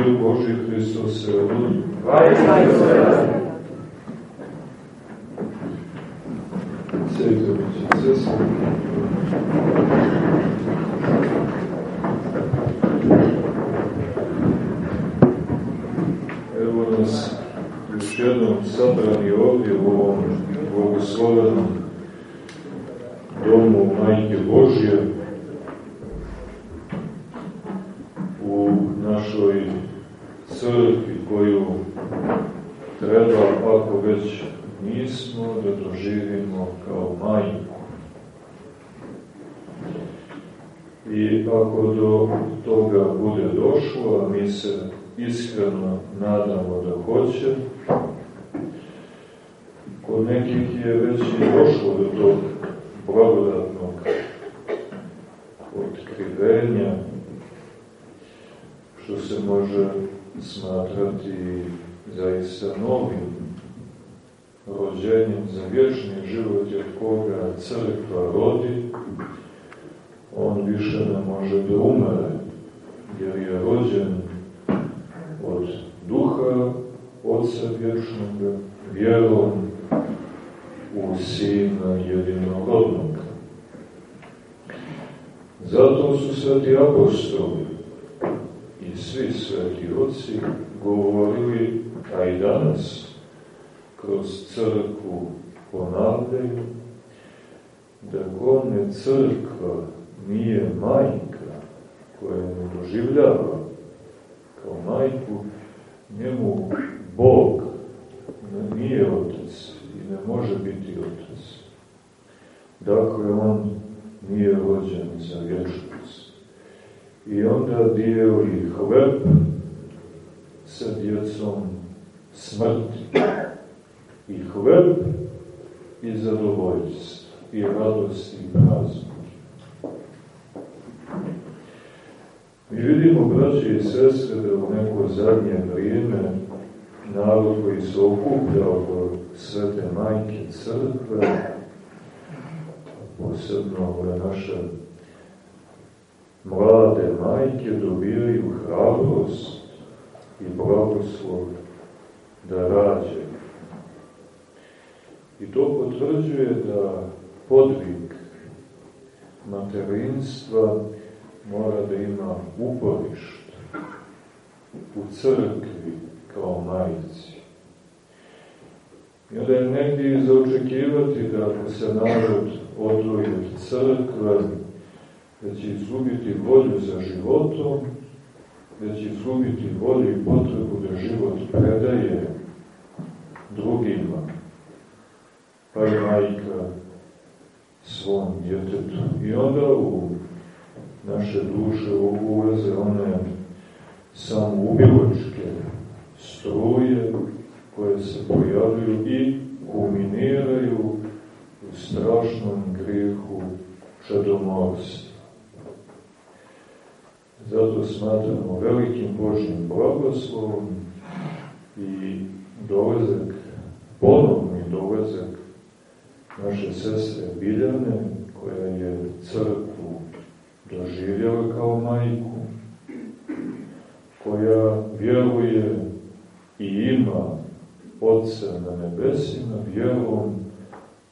Mir Boži Hristos se. Sejtović, sestra. Evo dolazak, ponovni dolazak naše sestre Biljane, koja je crkvu doživjela kao majku, koja vjeruje i ima Otca na nebesima, vjerom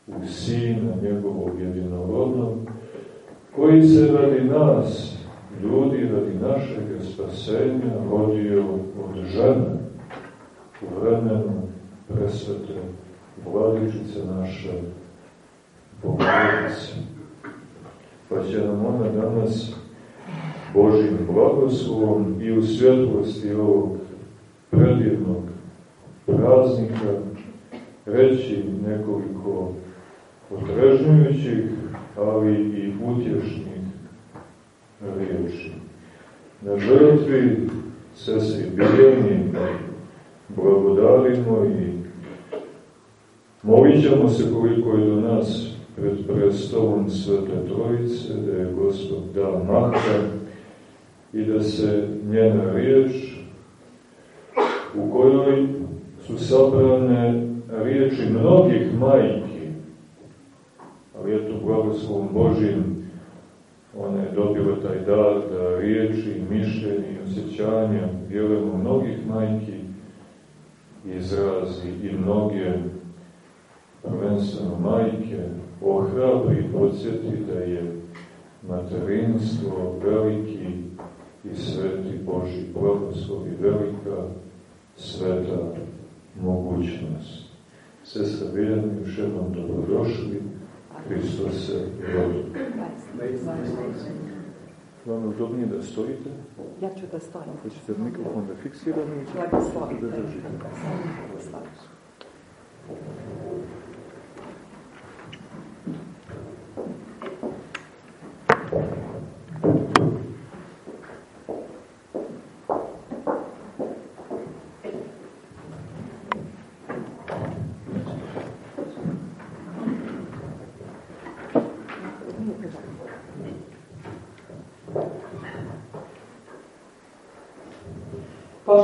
u Sina njegovog jedinorodnog, koji se radi nas, ljudi, radi našeg spasenja, rodio od žene u vremenu presvete vladičice naše Bogorodice. Pa će nam ona danas Božim blagoslovom i u svjetlosti ovog predivnog praznika reći nekoliko potrežnjujućih, ali i utješnih riječi. Na žrtvi sestri Biljani blagodarimo i molit ćemo se koliko je do nas pred prestolom Svete Trojice, da je Gospod da mahta i da se njena riječ, u kojoj su sabrane riječi mnogih majki, ali eto blagoslovom Božim Ona je dobila taj dar da riječi, mišljenje i osjećanja, vjerujemo, mnogih majki izrazi i mnoge prvenstveno majke ohrabri i podsjeti da je materinstvo veliki i sveti Boži blagoslov i velika sveta mogućnost. Sestra Biljana, još jednom dobrodošli, Hristos se rodi. Vam je udobnije da stojite? Ja ću da stojim. Hoćete mikrofon da fiksiramo? Blagoslovite. Da držite. Blagoslovite.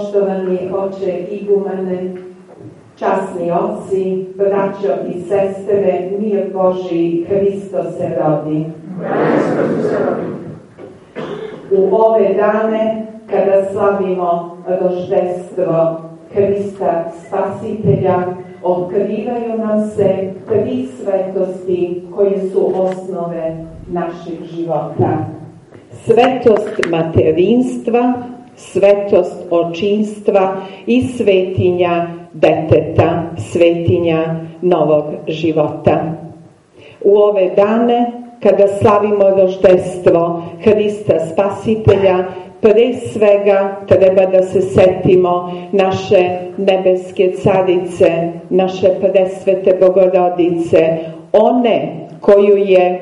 Poštovani oče igumene, časni oci, braćo i sestre, mir Boži, Hristo se rodi. U ove dane, kada slavimo roždestvo Hrista Spasitelja, otkrivaju nam se tri svetosti koje su osnove našeg života. Svetost materinstva, svetost očinstva i svetinja deteta, svetinja novog života. U ove dane, kada slavimo roždestvo Hrista Spasitelja, pre svega treba da se setimo naše nebeske carice, naše presvete bogorodice, one koju je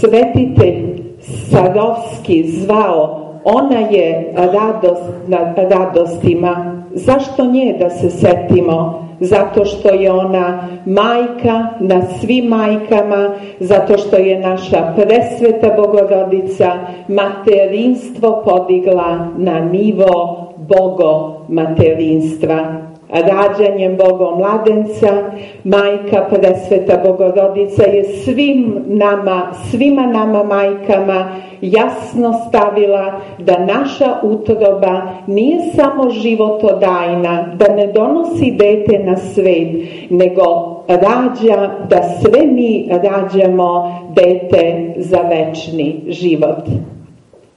svetitelj Sarovski zvao ona je radost nad radostima. Zašto nje da se setimo? Zato što je ona majka na svim majkama, zato što je naša presveta bogorodica materinstvo podigla na nivo bogo materinstva rađanjem Bogom mladenca, majka presveta bogorodica je svim nama, svima nama majkama jasno stavila da naša utroba nije samo životodajna, da ne donosi dete na svet, nego rađa da sve mi rađamo dete za večni život.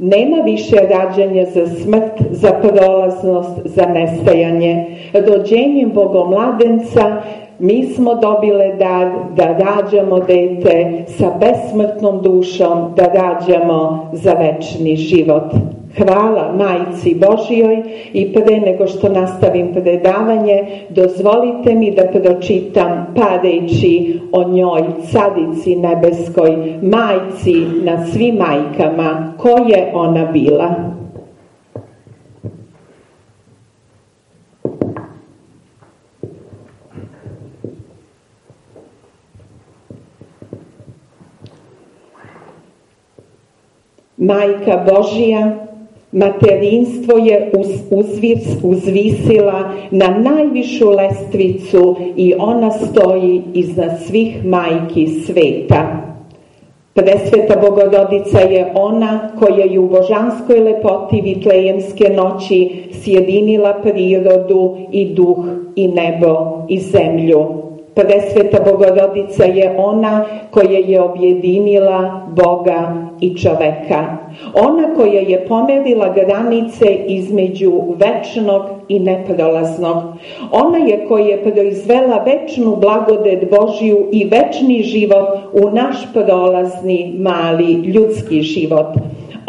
Nema više rađanja za smrt, za prolaznost, za nestajanje. Rođenjem bogomladenca mi smo dobile dar da rađamo dete sa besmrtnom dušom, da rađamo za večni život. Hvala Majci Božijoj i pre nego što nastavim predavanje, dozvolite mi da pročitam par reči o njoj, carici nebeskoj, majci na svim majkama, ko je ona bila. Majka Božija Materinstvo je uz, uzvis, uzvisila na najvišu lestvicu i ona stoji iznad svih majki sveta. Presveta Bogorodica je ona koja je u božanskoj lepoti vitlejemske noći sjedinila prirodu i duh i nebo i zemlju. Presveta Bogorodica je ona koja je objedinila Boga i čoveka. Ona koja je pomerila granice između večnog i neprolaznog. Ona je koja je proizvela večnu blagodet Božiju i večni život u naš prolazni mali ljudski život.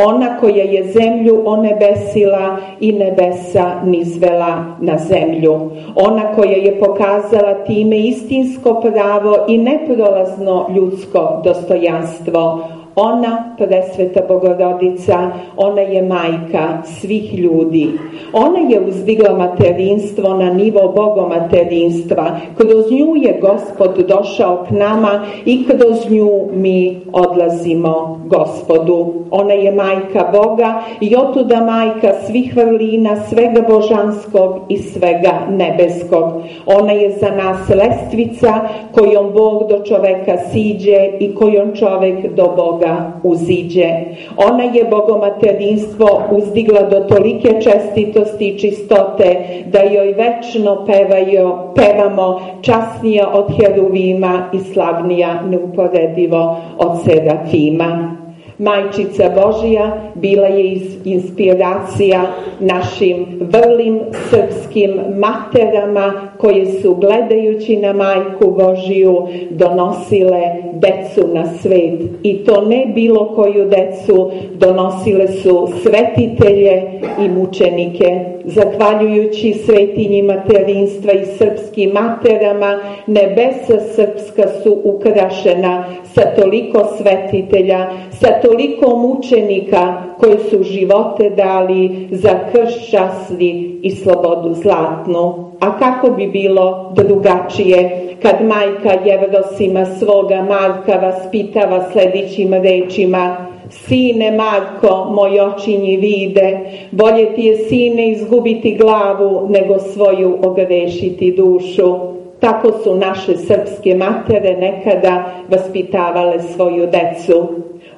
Ona koja je zemlju onebesila i nebesa nizvela na zemlju. Ona koja je pokazala time istinsko pravo i neprolazno ljudsko dostojanstvo. Ona, presveta bogorodica, ona je majka svih ljudi. Ona je uzdigla materinstvo na nivo bogomaterinstva. Kroz nju je gospod došao k nama i kroz nju mi odlazimo gospodu. Ona je majka Boga i otuda majka svih vrlina, svega božanskog i svega nebeskog. Ona je za nas lestvica kojom Bog do čoveka siđe i kojom čovek do Boga Uziđe. Ona je bogomaterinstvo uzdigla do tolike čestitosti i čistote da joj večno pevaju, pevamo časnija od heruvima i slavnija neuporedivo od serafima. Majčica Božija bila je inspiracija našim vrlim srpskim materama koje su gledajući na majku Božiju donosile decu na svet. I to ne bilo koju decu, donosile su svetitelje i mučenike. Zahvaljujući svetinji materinstva i srpskim materama, nebesa srpska su ukrašena sa toliko svetitelja, sa toliko mučenika koji su živote dali za krš časni i slobodu zlatnu. A kako bi bilo drugačije kad majka Jevrosima svoga Marka vaspitava sljedećim rečima Sine Marko, moj očinji vide, bolje ti je sine izgubiti glavu nego svoju ogrešiti dušu. Tako su naše srpske matere nekada vaspitavale svoju decu.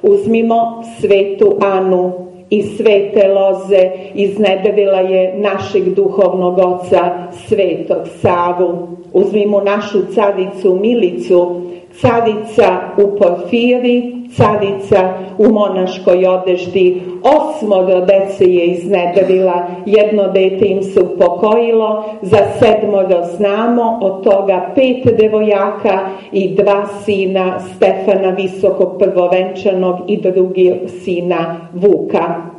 Uzmimo svetu Anu i svete loze iznedevila je našeg duhovnog oca svetog Savu. Uzmimo našu caricu Milicu, carica u Porfiri, carica u monaškoj odeždi, osmoro dece je iznedrila, jedno dete im se upokojilo, za sedmoro znamo, od toga pet devojaka i dva sina Stefana visokog prvovenčanog i drugi sina Vuka.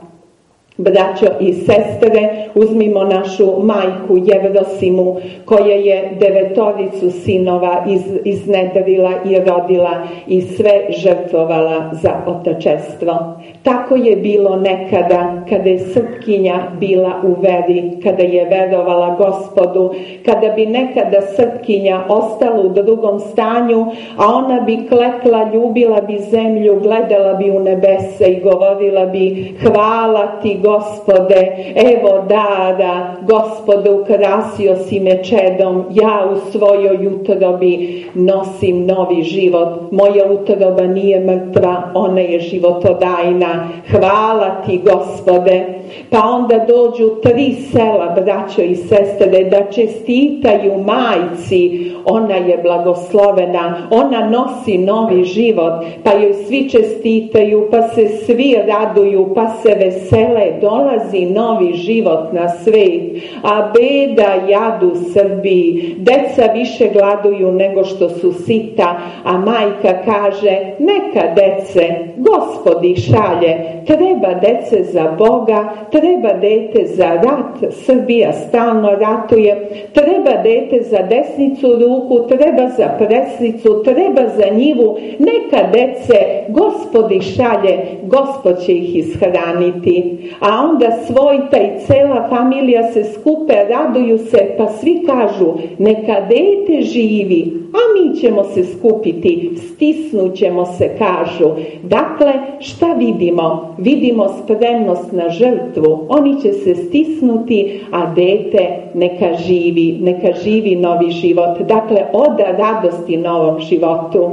Braćo i sestre, uzmimo našu majku Jevrosimu, koja je devetoricu sinova iz, iznedrila i rodila i sve žrtvovala za otačestvo. Tako je bilo nekada, kada je Srpkinja bila u veri, kada je verovala gospodu, kada bi nekada Srpkinja ostala u drugom stanju, a ona bi klekla, ljubila bi zemlju, gledala bi u nebese i govorila bi hvala ti gospode, evo dara, gospode ukrasio si me čedom, ja u svojoj utrobi nosim novi život, moja utroba nije mrtva, ona je životodajna, hvala ti gospode, pa onda dođu tri sela, braćo i sestre, da čestitaju majci, ona je blagoslovena, ona nosi novi život, pa joj svi čestitaju, pa se svi raduju, pa se vesele, dolazi novi život na svet, a beda jadu Srbiji, deca više gladuju nego što su sita, a majka kaže, neka dece, gospodi šalje, treba dece za Boga, treba dete za rat, Srbija stalno ratuje, treba dete za desnicu ruku, treba za preslicu, treba za njivu, neka dece, gospodi šalje, gospod će ih ishraniti. A onda svojta i cela familija se skupe, raduju se, pa svi kažu, neka dete živi, a mi ćemo se skupiti, stisnut ćemo se, kažu. Dakle, šta vidimo? Vidimo spremnost na žrtvu. Oni će se stisnuti, a dete neka živi, neka živi novi život. Dakle, oda radosti novom životu.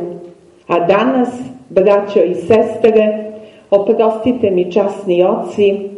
A danas, braćo i sestre, oprostite mi časni oci,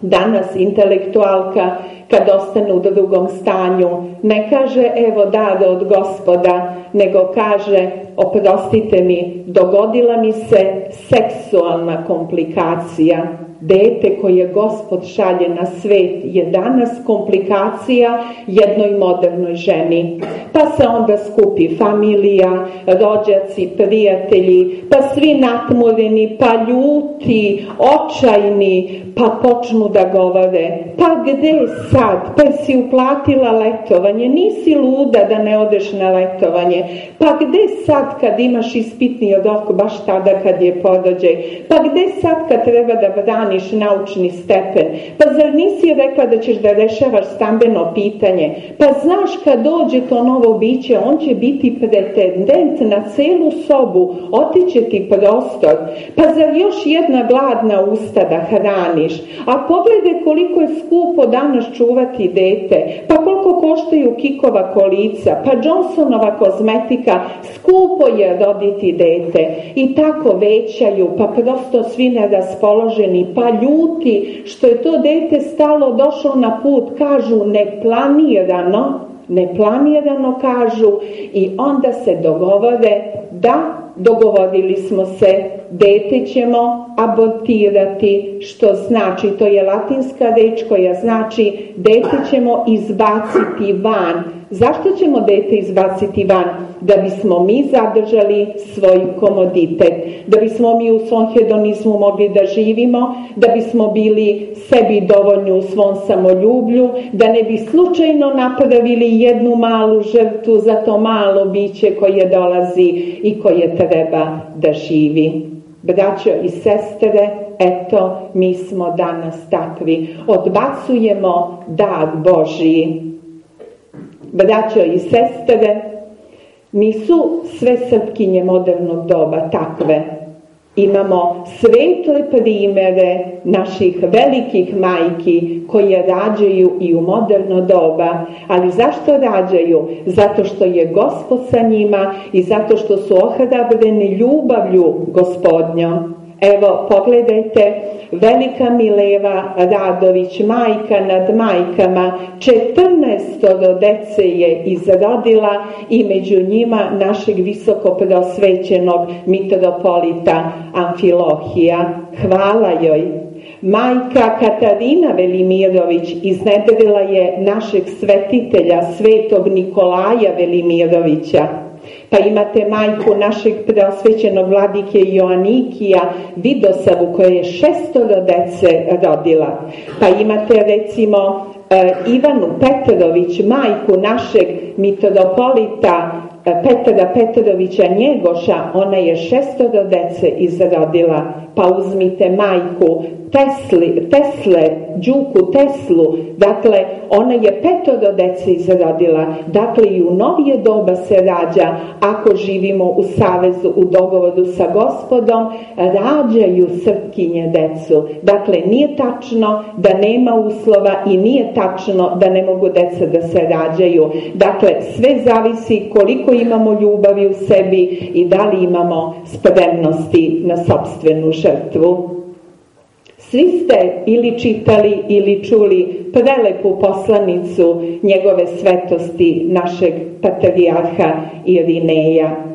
danas intelektualka kad ostane u drugom stanju, ne kaže evo dade od gospoda, nego kaže oprostite mi, dogodila mi se seksualna komplikacija. Dete koje gospod šalje na svet je danas komplikacija jednoj modernoj ženi. Pa se onda skupi familija, rođaci, prijatelji, pa svi natmureni, pa ljuti, očajni, pa počnu da govore. Pa gde sad? Pa si uplatila letovanje, nisi luda da ne odeš na letovanje. Pa gde sad kad imaš ispitni rok, baš tada kad je podođaj? Pa gde sad kad treba da brani braniš naučni stepen? Pa zar nisi rekla da ćeš da rešavaš stambeno pitanje? Pa znaš kad dođe to novo biće, on će biti pretendent na celu sobu, otiće ti prostor. Pa zar još jedna gladna usta da hraniš? A pogledaj koliko je skupo danas čuvati dete. Pa koliko koštaju kikova kolica? Pa Johnsonova kozmetika, skupo je roditi dete. I tako većaju, pa prosto svi neraspoloženi, pa ljuti što je to dete stalo došlo na put, kažu neplanirano, neplanirano kažu i onda se dogovore da dogovorili smo se dete ćemo abortirati što znači, to je latinska reč koja znači dete ćemo izbaciti van Zašto ćemo dete izbaciti van? Da bismo mi zadržali svoj komoditet, da bismo mi u svom hedonizmu mogli da živimo, da bismo bili sebi dovoljni u svom samoljublju, da ne bi slučajno napravili jednu malu žrtvu za to malo biće koje dolazi i koje treba da živi. Braćo i sestre, eto, mi smo danas takvi. Odbacujemo dar Božiji braćo i sestre, nisu sve srpkinje modernog doba takve. Imamo svetle primere naših velikih majki koje rađaju i u moderno doba. Ali zašto rađaju? Zato što je gospod sa njima i zato što su ohrabreni ljubavlju gospodnjom. Evo, pogledajte, velika Mileva Radović, majka nad majkama, 14 dece je izrodila i među njima našeg visoko prosvećenog mitropolita Amfilohija. Hvala joj. Majka Katarina Velimirović iznedrila je našeg svetitelja, svetog Nikolaja Velimirovića. Pa imate majku našeg preosvećenog vladike Joanikija Vidosavu koja je šestoro dece rodila. Pa imate recimo e, Ivanu Petrović, majku našeg mitropolita e, Petra Petrovića Njegoša, ona je šestoro dece izrodila. Pa uzmite majku Tesli, Tesle, Đuku Teslu, dakle, ona je petoro dece izrodila, dakle i u novije doba se rađa, ako živimo u savezu, u dogovoru sa gospodom, rađaju srpkinje decu. Dakle, nije tačno da nema uslova i nije tačno da ne mogu deca da se rađaju. Dakle, sve zavisi koliko imamo ljubavi u sebi i da li imamo spremnosti na sobstvenu žrtvu. Svi ste ili čitali ili čuli prelepu poslanicu njegove svetosti našeg patrijarha Irineja.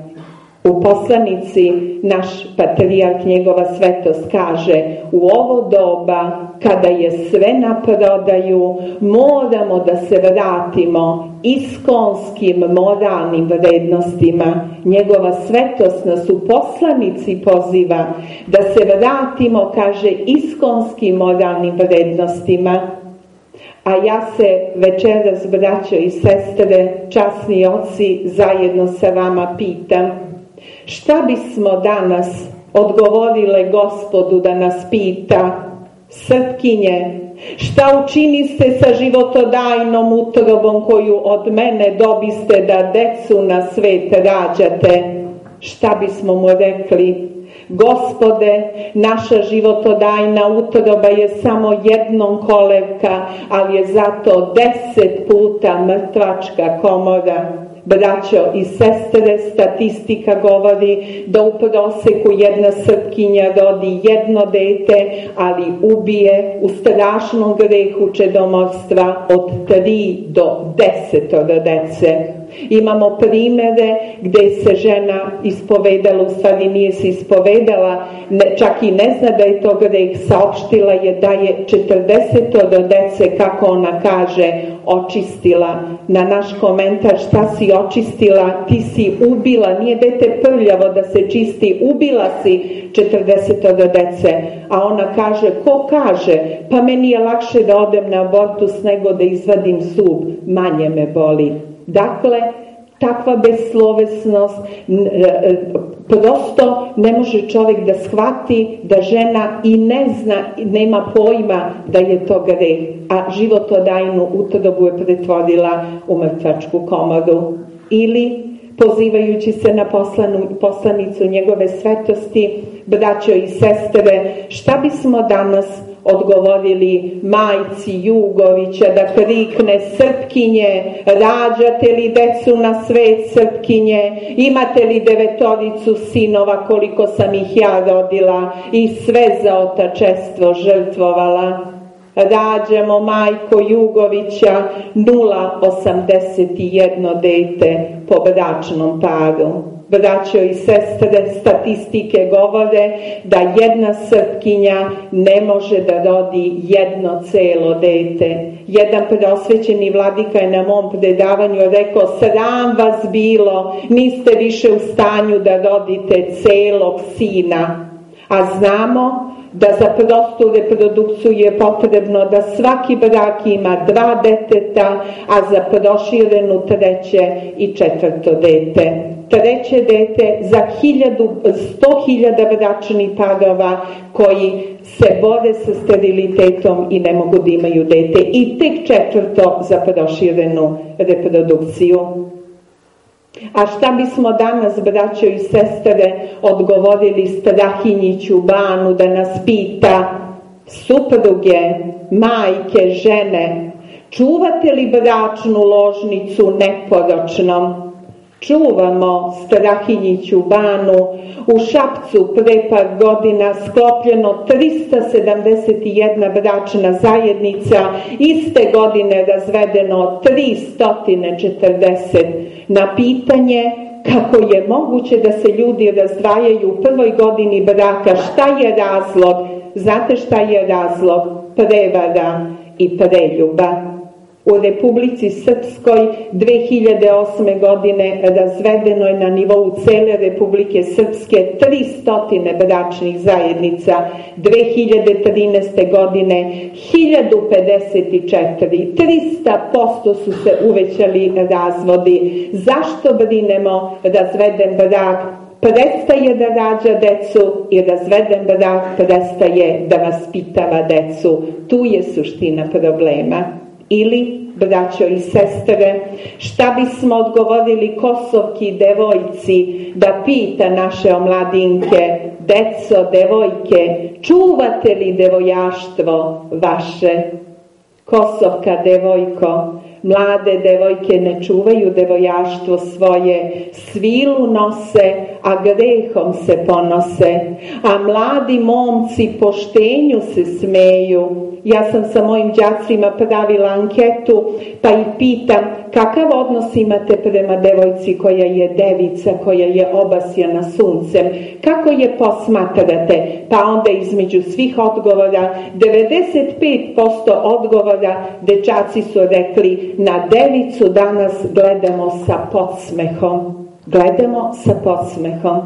U poslanici naš patrijarh njegova svetost kaže u ovo doba kada je sve na prodaju moramo da se vratimo iskonskim moralnim vrednostima. Njegova svetost nas u poslanici poziva da se vratimo, kaže, iskonskim moralnim vrednostima. A ja se večeras, braćo i sestre, časni oci, zajedno sa vama pitam Šta bismo danas odgovorile gospodu da nas pita, srpkinje, šta učiniste sa životodajnom utrobom koju od mene dobiste da decu na svet rađate? Šta bismo mu rekli? Gospode, naša životodajna utroba je samo jednom kolevka, ali je zato deset puta mrtvačka komora. Braćo i sestre, statistika govori da u proseku jedna srpkinja rodi jedno dete, ali ubije u strašnom grehu čedomorstva od tri do desetoro dece. Imamo primere gdje se žena ispovedala, u stvari nije se ispovedala, ne, čak i ne zna da je to greh, saopštila je da je 40 do dece, kako ona kaže, očistila. Na naš komentar šta si očistila, ti si ubila, nije dete prljavo da se čisti, ubila si 40 do dece. A ona kaže, ko kaže, pa meni je lakše da odem na abortus nego da izvadim zub, manje me boli. Dakle, takva beslovesnost, e, prosto ne može čovjek da shvati da žena i ne zna, nema pojma da je to greh, a životodajnu utrobu je pretvorila u mrtvačku komodu. Ili, pozivajući se na poslanu, poslanicu njegove svetosti, braćo i sestre, šta bismo danas odgovorili majci Jugovića da krikne Srpkinje, rađate li decu na svet Srpkinje, imate li devetoricu sinova koliko sam ih ja rodila i sve za otačestvo žrtvovala. Rađamo majko Jugovića 0,81 dete po bračnom paru. Braćo i sestre, statistike govore da jedna srpkinja ne može da rodi jedno celo dete. Jedan preosvećeni vladika je na mom predavanju rekao, sram vas bilo, niste više u stanju da rodite celog sina. A znamo da za prostu reprodukciju je potrebno da svaki brak ima dva deteta, a za proširenu treće i četvrto dete treće dete za hiljadu, sto hiljada bračnih parova koji se bore sa sterilitetom i ne mogu da imaju dete. I tek četvrto za proširenu reprodukciju. A šta bismo danas, braćo i sestre, odgovorili Strahinjiću Banu da nas pita supruge, majke, žene, čuvate li bračnu ložnicu neporočnom? čuvamo Strahinjiću banu, u Šapcu pre par godina sklopljeno 371 bračna zajednica, iste godine razvedeno 340. Na pitanje kako je moguće da se ljudi razdvajaju u prvoj godini braka, šta je razlog? Znate šta je razlog? Prevara i preljuba u Republici Srpskoj 2008. godine razvedeno je na nivou cele Republike Srpske 300 bračnih zajednica, 2013. godine 1054, 300% su se uvećali razvodi. Zašto brinemo razveden brak? Prestaje da rađa decu i razveden brak prestaje da vaspitava decu. Tu je suština problema. Ili, braćo i sestre, šta bismo odgovorili Kosovki devojci da pita naše omladinke, deco, devojke, čuvate li devojaštvo vaše? Kosovka devojko, Mlade devojke ne čuvaju devojaštvo svoje, svilu nose, a grehom se ponose, a mladi momci poštenju se smeju. Ja sam sa mojim đacima pravila anketu, pa i pitam kakav odnos imate prema devojci koja je devica, koja je obasjana suncem, kako je posmatrate, pa onda između svih odgovora, 95% odgovora dečaci su rekli na devicu danas gledamo sa podsmehom. Gledamo sa podsmehom.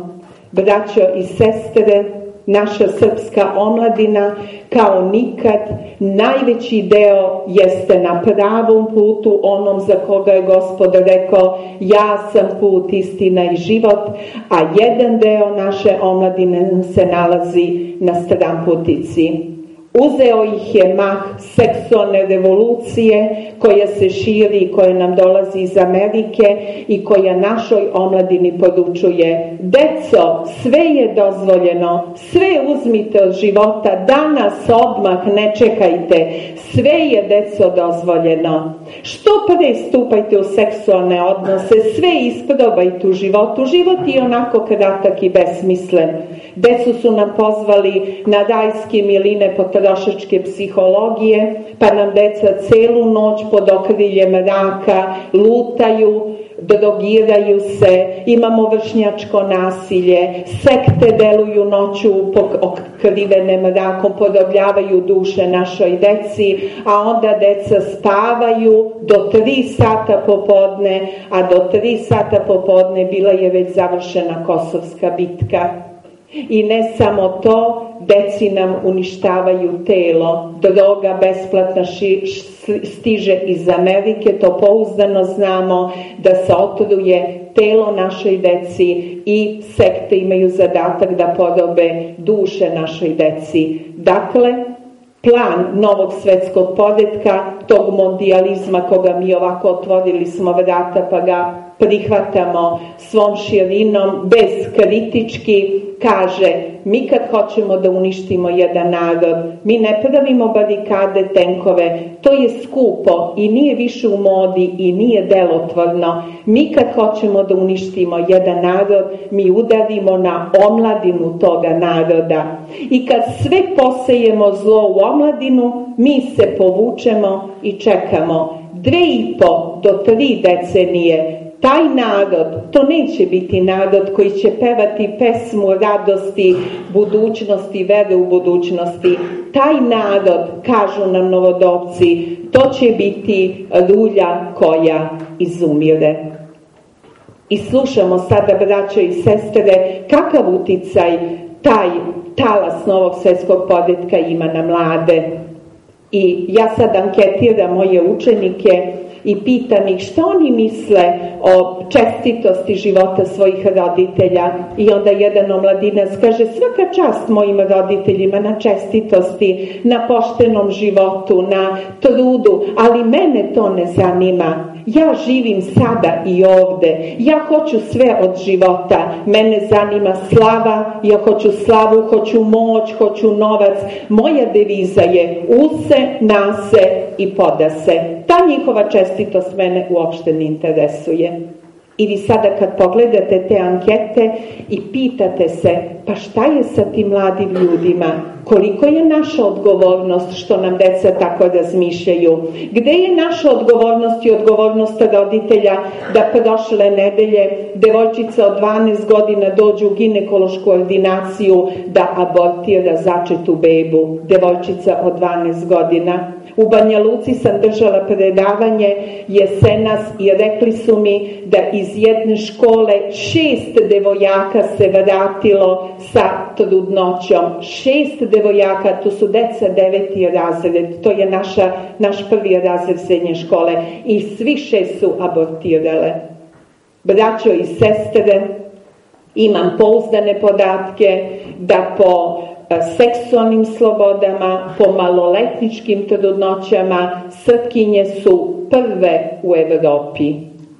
Braćo i sestre, naša srpska omladina kao nikad najveći deo jeste na pravom putu onom za koga je gospod rekao ja sam put, istina i život, a jedan deo naše omladine se nalazi na stramputici. Uzeo ih je mah seksualne revolucije koja se širi i koja nam dolazi iz Amerike i koja našoj omladini podučuje Deco, sve je dozvoljeno, sve uzmite od života, danas odmah ne čekajte, sve je deco dozvoljeno. Što pre stupajte u seksualne odnose, sve isprobajte u životu. Život je onako kratak i besmislen. Decu su nam pozvali na rajske miline potrošačke psihologije, pa nam deca celu noć pod okriljem raka lutaju, drogiraju se, imamo vršnjačko nasilje, sekte deluju noću okrivene mrakom, podobljavaju duše našoj deci, a onda deca spavaju do tri sata popodne, a do tri sata popodne bila je već završena kosovska bitka. I ne samo to, deci nam uništavaju telo, droga besplatna ši, stiže iz Amerike, to pouzdano znamo da se otruje telo našoj deci i sekte imaju zadatak da podobe duše našoj deci. Dakle, plan novog svetskog podetka, tog mondializma koga mi ovako otvorili smo vrata pa ga prihvatamo svom širinom, bez kritički, kaže mi kad hoćemo da uništimo jedan narod, mi ne pravimo barikade, tenkove, to je skupo i nije više u modi i nije delotvorno. Mi kad hoćemo da uništimo jedan narod, mi udarimo na omladinu toga naroda. I kad sve posejemo zlo u omladinu, mi se povučemo i čekamo. Dve i po do tri decenije taj narod, to neće biti narod koji će pevati pesmu radosti, budućnosti, vere u budućnosti. Taj narod, kažu nam novodopci, to će biti rulja koja izumire. I slušamo sada, braćo i sestre, kakav uticaj taj talas novog svjetskog podetka ima na mlade. I ja sad anketiram moje učenike i pitam ih što oni misle o čestitosti života svojih roditelja i onda jedan omladinac kaže svaka čast mojim roditeljima na čestitosti, na poštenom životu, na trudu, ali mene to ne zanima. Ja živim sada i ovde. Ja hoću sve od života. Mene zanima slava, ja hoću slavu, hoću moć, hoću novac. Moja deviza je use, nase i poda se. Ta njihova čestitost mene uopšte ne interesuje. I vi sada kad pogledate te ankete i pitate se pa šta je sa tim mladim ljudima, koliko je naša odgovornost što nam deca tako razmišljaju, gde je naša odgovornost i odgovornost roditelja da prošle nedelje devojčica od 12 godina dođe u ginekološku ordinaciju da abortira začetu bebu, devojčica od 12 godina u Banja Luci sam držala predavanje jesenas i rekli su mi da iz jedne škole šest devojaka se vratilo sa trudnoćom. Šest devojaka, to su deca deveti razred, to je naša, naš prvi razred srednje škole i svi šest su abortirale. Braćo i sestre, imam pouzdane podatke da po seksualnim slobodama, po maloletničkim trudnoćama, srpkinje su prve u Evropi.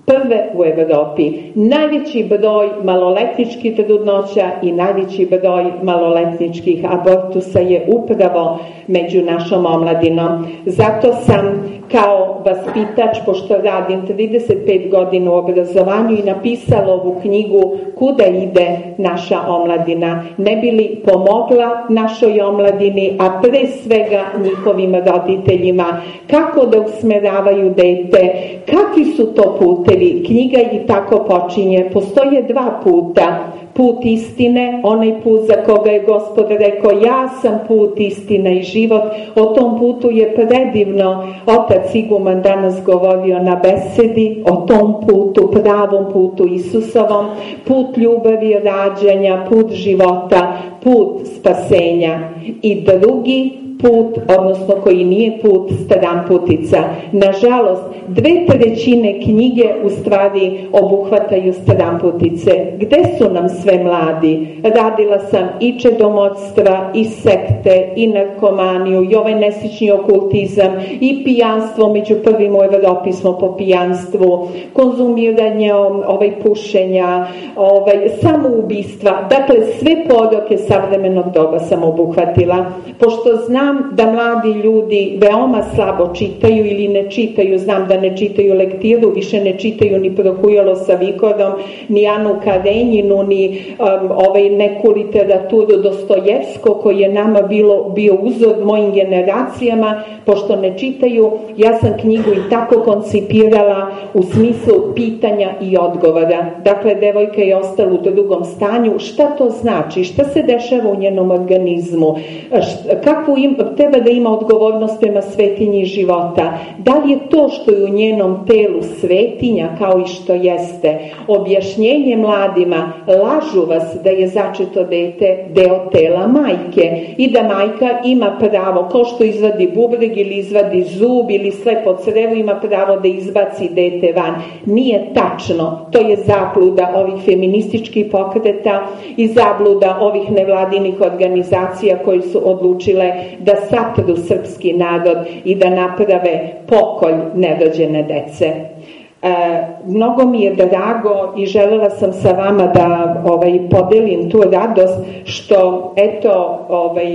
Prve u Evropi. Najveći broj maloletničkih trudnoća i najveći broj maloletničkih abortusa je upravo među našom omladinom. Zato sam kao vaspitač, pošto radim 35 godina u obrazovanju i napisala ovu knjigu Kuda ide naša omladina, ne bi li pomogla našoj omladini, a pre svega njihovim roditeljima, kako da usmeravaju dete, kakvi su to putevi. Knjiga i tako počinje. Postoje dva puta put istine, onaj put za koga je gospod rekao ja sam put istina i život, o tom putu je predivno otac Iguman danas govorio na besedi, o tom putu, pravom putu Isusovom, put ljubavi, rađanja, put života, put spasenja. I drugi put, odnosno koji nije put putica. Nažalost, dve trećine knjige u stvari obuhvataju putice. Gde su nam sve mladi? Radila sam i čedomodstva, i sekte, i narkomaniju, i ovaj nesični okultizam, i pijanstvo, među prvim u Evropi smo po pijanstvu, konzumiranje ovaj pušenja, ovaj, samoubistva, dakle sve podoke savremenog doba sam obuhvatila. Pošto znam znam da mladi ljudi veoma slabo čitaju ili ne čitaju, znam da ne čitaju lektiru, više ne čitaju ni Prohujalo sa Vikodom, ni Anu Karenjinu, ni um, ovaj, neku literaturu Dostojevsko koji je nama bilo, bio uzor mojim generacijama, pošto ne čitaju, ja sam knjigu i tako koncipirala u smislu pitanja i odgovora. Dakle, devojka je ostala u drugom stanju. Šta to znači? Šta se dešava u njenom organizmu? Kakvu im, treba da ima odgovornost prema svetinji života. Da li je to što je u njenom telu svetinja kao i što jeste? Objašnjenje mladima, lažu vas da je začeto dete deo tela majke i da majka ima pravo, kao što izvadi bubreg ili izvadi zub ili sve po crevu, ima pravo da izbaci dete van. Nije tačno. To je zabluda ovih feminističkih pokreta i zabluda ovih nevladinih organizacija koji su odlučile da satru srpski narod i da naprave pokolj nerođene dece. E, mnogo mi je drago i želela sam sa vama da ovaj, podelim tu radost što eto ovaj,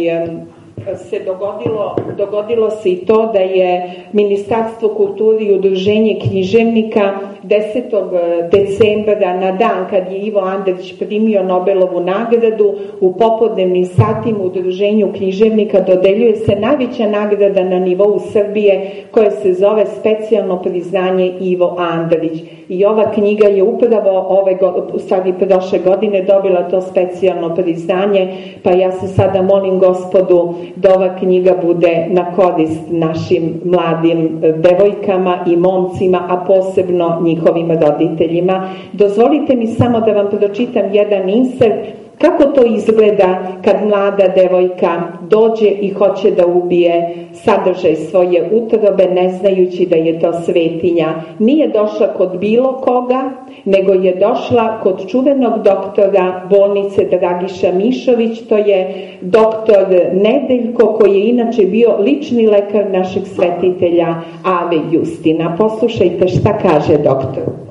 se dogodilo, dogodilo se i to da je Ministarstvo kulturi i udruženje književnika 10. decembra na dan kad je Ivo Andrić primio Nobelovu nagradu u popodnevnim satima u udruženju književnika dodeljuje se najveća nagrada na nivou Srbije koja se zove specijalno priznanje Ivo Andrić. I ova knjiga je upravo ove, u stvari prošle godine dobila to specijalno priznanje, pa ja se sada molim gospodu da ova knjiga bude na korist našim mladim devojkama i momcima, a posebno njihovim roditeljima. Dozvolite mi samo da vam pročitam jedan insert kako to izgleda kad mlada devojka dođe i hoće da ubije sadržaj svoje utrobe ne znajući da je to svetinja. Nije došla kod bilo koga, nego je došla kod čuvenog doktora bolnice Dragiša Mišović, to je doktor Nedeljko koji je inače bio lični lekar našeg svetitelja Ave Justina. Poslušajte šta kaže doktor.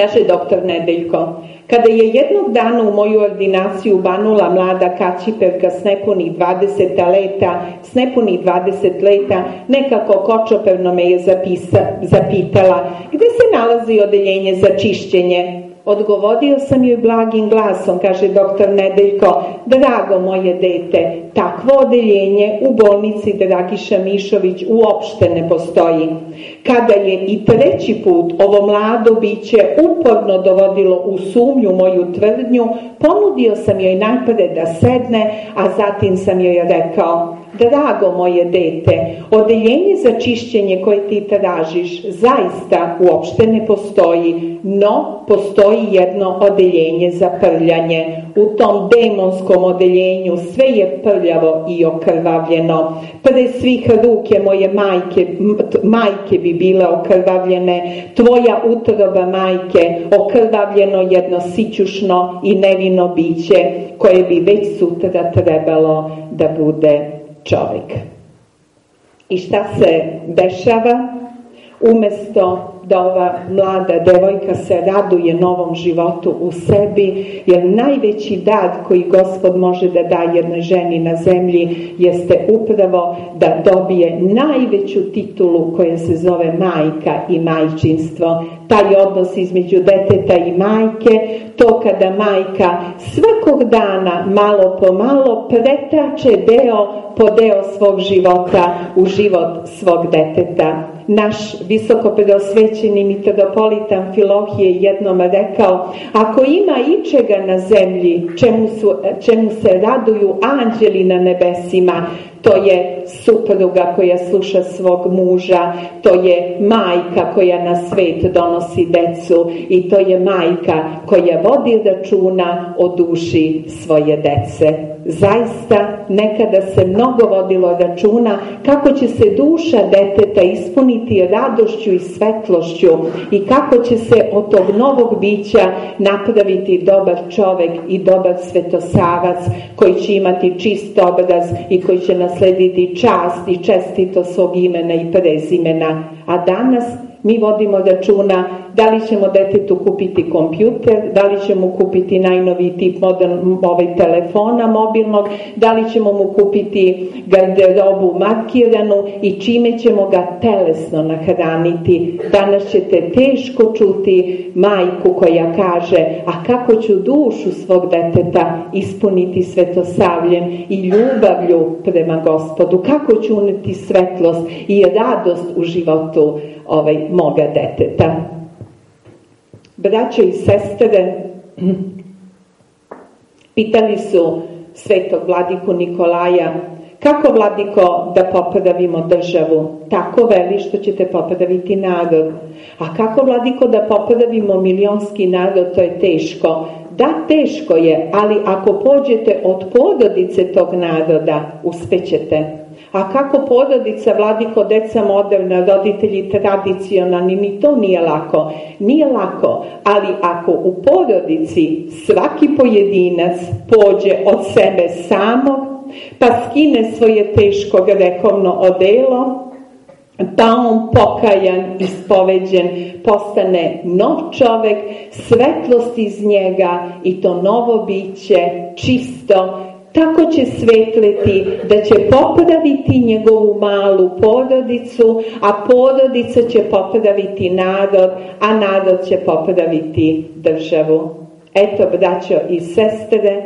Kaže doktor Nedeljko, kada je jednog dana u moju ordinaciju banula mlada kaćiperka s nepunih 20 leta, s nepunih 20 leta, nekako kočoperno me je zapisa, zapitala gde se nalazi odeljenje za čišćenje. Odgovorio sam joj blagim glasom, kaže doktor Nedeljko, drago moje dete, takvo odeljenje u bolnici Dragiša Mišović uopšte ne postoji. Kada je i treći put ovo mlado biće uporno dovodilo u sumnju moju tvrdnju, ponudio sam joj najpre da sedne, a zatim sam joj rekao, Drago moje dete, odeljenje za čišćenje koje ti tražiš zaista uopšte ne postoji, no postoji jedno odeljenje za prljanje. U tom demonskom odeljenju sve je prljavo i okrvavljeno. Pre svih ruke moje majke, majke bi bile okrvavljene, tvoja utroba majke okrvavljeno jedno sićušno i nevino biće koje bi već sutra trebalo da bude čovjek. I šta se dešava? Umesto da ova mlada devojka se raduje novom životu u sebi, jer najveći dar koji gospod može da da jednoj ženi na zemlji jeste upravo da dobije najveću titulu koja se zove majka i majčinstvo. Taj odnos između deteta i majke, to kada majka svakog dana malo po malo pretače deo po deo svog života u život svog deteta. Naš visoko predosvećeni mitropolitan Filohije jednom rekao, ako ima ičega na zemlji čemu, su, čemu se raduju anđeli na nebesima, to je supruga koja sluša svog muža, to je majka koja na svet donosi decu. I to je majka koja vodi računa o duši svoje dece. Zaista nekada se mnogo vodilo računa kako će se duša deteta ispuniti radošću i svetlošću i kako će se od tog novog bića napraviti dobar čovek i dobar svetosavac koji će imati čist obraz i koji će naslediti čast i čestito svog imena i prezimena. A danas mi vodimo računa Da li ćemo detetu kupiti kompjuter, da li ćemo kupiti najnoviji tip modern, ovaj telefona mobilnog, da li ćemo mu kupiti garderobu markiranu i čime ćemo ga telesno nahraniti. Danas ćete teško čuti majku koja kaže, a kako ću dušu svog deteta ispuniti svetosavljem i ljubavlju prema gospodu, kako ću uneti svetlost i radost u životu ovaj, moga deteta. Braće i sestre, pitali su svetog vladiku Nikolaja kako, vladiko, da popravimo državu? Tako veli što ćete popraviti narod. A kako, vladiko, da popravimo milionski narod? To je teško. Da, teško je, ali ako pođete od porodice tog naroda, uspećete. A kako porodica, vladiko, deca moderna, roditelji tradicionalni, ni to nije lako. Nije lako, ali ako u porodici svaki pojedinac pođe od sebe samog, pa skine svoje teško grehovno odelo, pa on pokajan, ispoveđen, postane nov čovek, svetlost iz njega i to novo biće, čisto, tako će svetleti da će popraviti njegovu malu porodicu, a porodica će popraviti narod, a narod će popraviti državu. Eto, braćo i sestre,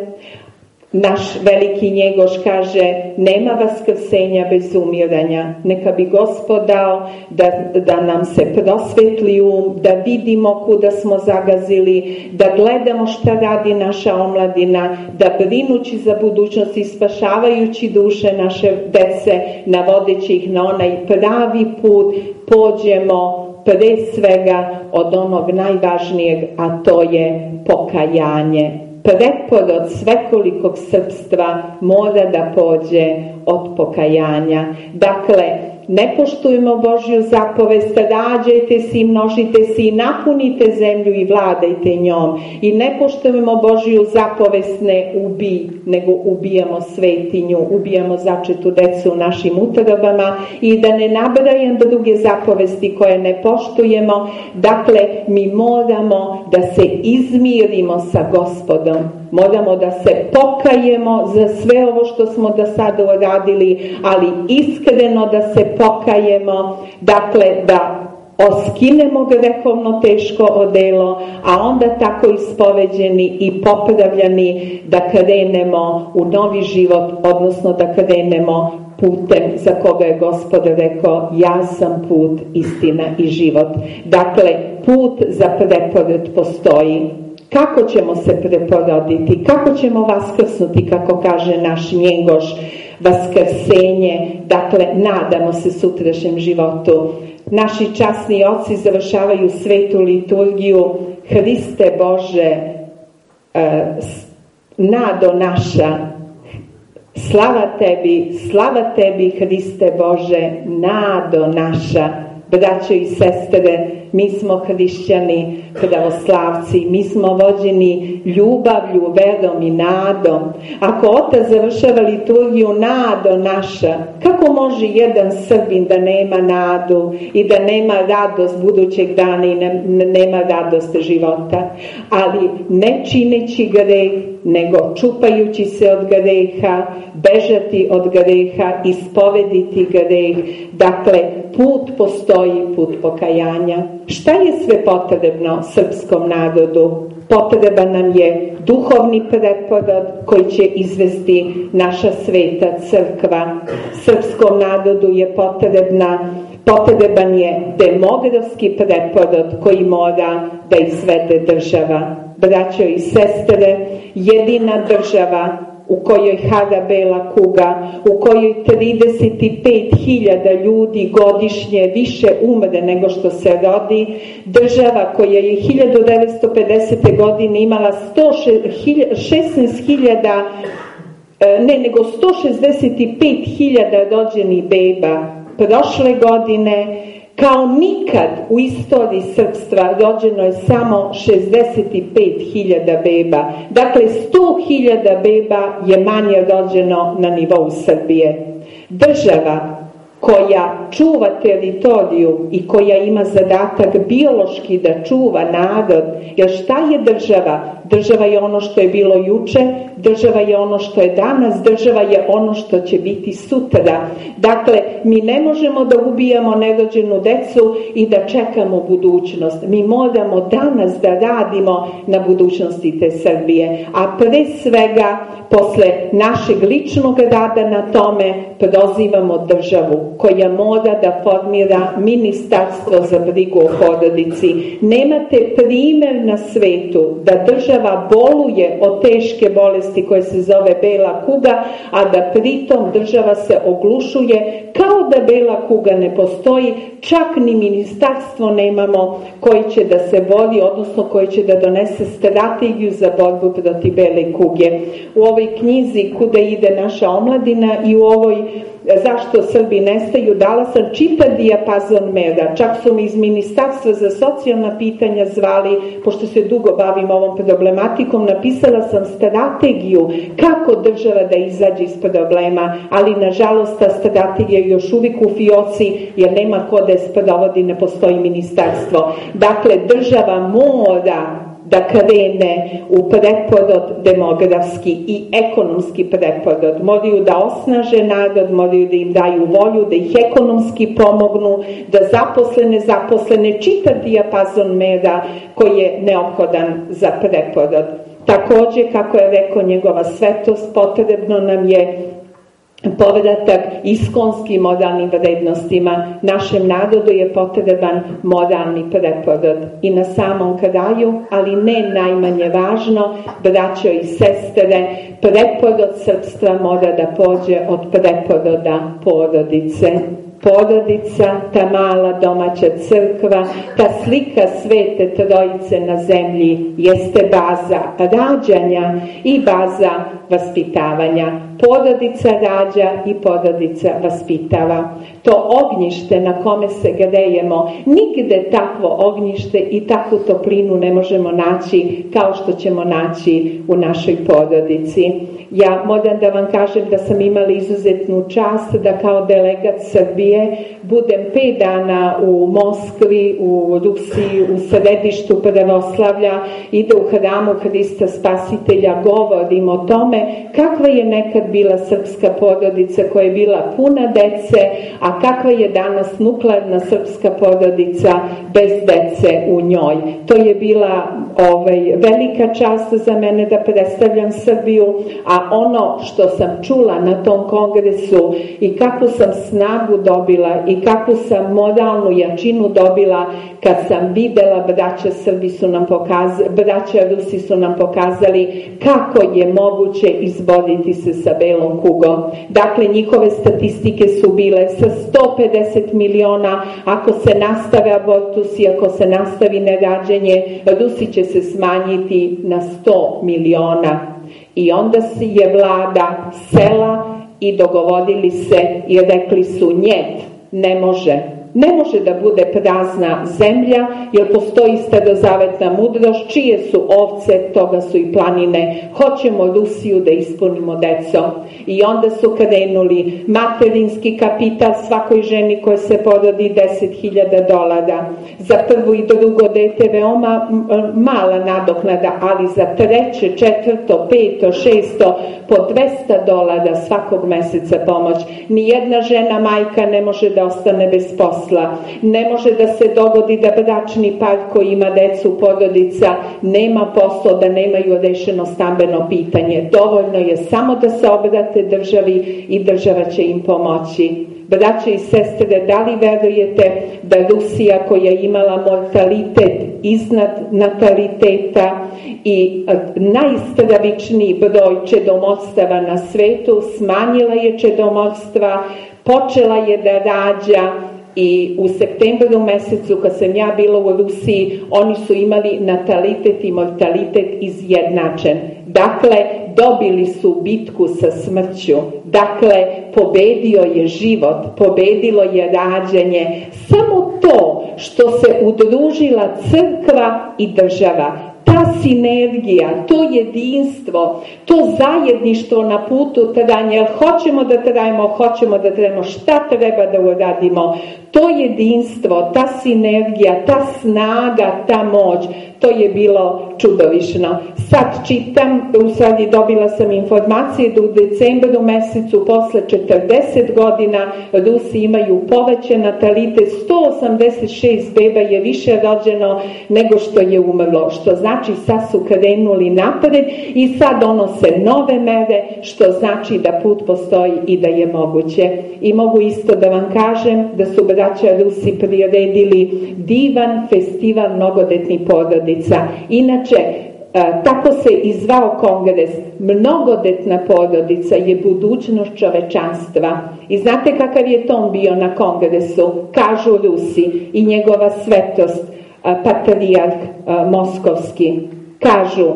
naš veliki njegoš kaže, nema vaskrsenja bez umiranja. Neka bi gospod dao da, da nam se prosvetli um, da vidimo kuda smo zagazili, da gledamo šta radi naša omladina, da brinući za budućnost i spašavajući duše naše dece, navodeći ih na onaj pravi put, pođemo pre svega od onog najvažnijeg, a to je pokajanje preporod svekolikog srpstva mora da pođe od pokajanja. Dakle, ne poštujemo Božju zapovest, rađajte se i množite se i napunite zemlju i vladajte njom. I ne poštujemo Božju zapovest ne ubi, nego ubijamo svetinju, ubijamo začetu decu u našim utrobama i da ne nabrajam druge zapovesti koje ne poštujemo. Dakle, mi moramo da se izmirimo sa gospodom. Moramo da se pokajemo za sve ovo što smo do sada uradili, ali iskreno da se pokajemo, dakle da oskinemo grehovno teško odelo, a onda tako ispoveđeni i popravljani da krenemo u novi život, odnosno da krenemo putem za koga je gospod rekao ja sam put, istina i život. Dakle, put za preporod postoji. Kako ćemo se preporoditi? Kako ćemo vaskrsnuti, kako kaže naš njengoš? vaskrsenje, dakle nadamo se sutrašnjem životu. Naši časni oci završavaju svetu liturgiju Hriste Bože, e, nado naša, slava tebi, slava tebi Hriste Bože, nado naša, braćo i sestre, mi smo hrišćani, pravoslavci, mi smo vođeni ljubavlju, verom i nadom. Ako otac završava liturgiju nado naša, kako može jedan Srbin da nema nadu i da nema radost budućeg dana i ne, nema radost života? Ali ne čineći greh, nego čupajući se od greha, bežati od greha, ispovediti greh. Dakle, put postoji, put pokajanja. Šta je sve potrebno srpskom narodu? Potreban nam je duhovni preporod koji će izvesti naša sveta crkva. Srpskom narodu je potrebna Potreban je demografski preporod koji mora da izvede država. Braćo i sestre, jedina država u kojoj hada bela kuga, u kojoj 35.000 ljudi godišnje više umre nego što se rodi, država koja je 1950. godine imala 16.000 e, ne, nego 165.000 rođenih beba prošle godine kao nikad u istoriji srpstva rođeno je samo 65.000 beba. Dakle, 100.000 beba je manje rođeno na nivou Srbije. Država koja čuva teritoriju i koja ima zadatak biološki da čuva narod, jer šta je država? Država je ono što je bilo juče, država je ono što je danas, država je ono što će biti sutra. Dakle, mi ne možemo da ubijamo nedođenu decu i da čekamo budućnost. Mi moramo danas da radimo na budućnosti te Srbije, a pre svega posle našeg ličnog rada na tome prozivamo državu koja mora da formira ministarstvo za brigu o porodici. Nemate primer na svetu da država boluje od teške bolesti koje se zove bela kuga, a da pritom država se oglušuje kao da bela kuga ne postoji, čak ni ministarstvo nemamo koji će da se bori, odnosno koji će da donese strategiju za borbu protiv bele kuge. U ovoj knjizi Kuda ide naša omladina i u ovoj zašto Srbi nestaju, dala sam čitav dijapazon mera. Čak su mi iz Ministarstva za socijalna pitanja zvali, pošto se dugo bavim ovom problematikom, napisala sam strategiju kako država da izađe iz problema, ali nažalost ta strategija je još uvijek u fioci, jer nema ko da je sprovodi, ne postoji ministarstvo. Dakle, država mora da krene u preporod demografski i ekonomski preporod. Moraju da osnaže narod, moraju da im daju volju, da ih ekonomski pomognu, da zaposlene, zaposlene čita dijapazon mera koji je neophodan za preporod. Također, kako je rekao njegova svetost, potrebno nam je povratak iskonskim moralnim vrednostima. Našem narodu je potreban moralni preporod. I na samom kraju, ali ne najmanje važno, braćo i sestre, preporod srpstva mora da pođe od preporoda porodice porodica, ta mala domaća crkva, ta slika svete trojice na zemlji jeste baza rađanja i baza vaspitavanja. Porodica rađa i porodica vaspitava. To ognjište na kome se grejemo, nigde takvo ognjište i takvu toplinu ne možemo naći kao što ćemo naći u našoj porodici. Ja moram da vam kažem da sam imala izuzetnu čast da kao delegat Srbije budem pet dana u Moskvi, u Rusiji, u središtu pravoslavlja i da u hramu Hrista Spasitelja govorim o tome kakva je nekad bila srpska porodica koja je bila puna dece, a kakva je danas nuklearna srpska porodica bez dece u njoj. To je bila ovaj, velika čast za mene da predstavljam Srbiju, a ono što sam čula na tom kongresu i kakvu sam snagu dobila i kakvu sam moralnu jačinu dobila kad sam videla braća Srbi su nam pokazali, braća Rusi su nam pokazali kako je moguće izboriti se sa belom kugom. Dakle, njihove statistike su bile sa 150 miliona, ako se nastave abortusi, ako se nastavi nerađenje, Rusi će se smanjiti na 100 miliona i onda si je vlada sela i dogovorili se i rekli su njet, ne može, ne može da bude prazna zemlja, jer postoji starozavetna mudrost, čije su ovce, toga su i planine. Hoćemo Rusiju da ispunimo deco. I onda su krenuli materinski kapital svakoj ženi koja se porodi 10.000 dolara. Za prvo i drugo dete veoma mala nadoknada, ali za treće, četvrto, peto, šesto, po 200 dolara svakog meseca pomoć. Nijedna žena majka ne može da ostane bez posla posla. Ne može da se dogodi da bračni par koji ima decu porodica nema posla, da nemaju rešeno stambeno pitanje. Dovoljno je samo da se obrate državi i država će im pomoći. Braće i sestre, da li verujete da Rusija koja je imala mortalitet iznad nataliteta i najstravičniji broj čedomorstava na svetu, smanjila je čedomorstva, počela je da rađa i u septembru mesecu kad sam ja bila u Rusiji oni su imali natalitet i mortalitet izjednačen. Dakle, dobili su bitku sa smrću. Dakle, pobedio je život, pobedilo je rađenje. Samo to što se udružila crkva i država, sinergija, to jedinstvo, to zajedništvo na putu trajanja, jer hoćemo da trajimo, hoćemo da trajimo, šta treba da uradimo, to jedinstvo, ta sinergija, ta snaga, ta moć, to je bilo čudovišno. Sad čitam, u stvari dobila sam informacije da u decembru mesecu posle 40 godina Rusi imaju povećan natalitet, 186 beba je više rođeno nego što je umrlo, što znači sad su krenuli napred i sad donose nove mere, što znači da put postoji i da je moguće. I mogu isto da vam kažem da su braća Rusi priredili divan festival mnogodetnih porodica. Inače, tako se izvao kongres. Mnogodetna porodica je budućnost čovečanstva. I znate kakav je ton bio na kongresu? Kažu Rusi i njegova svetost, patrijarh Moskovski. Kažu,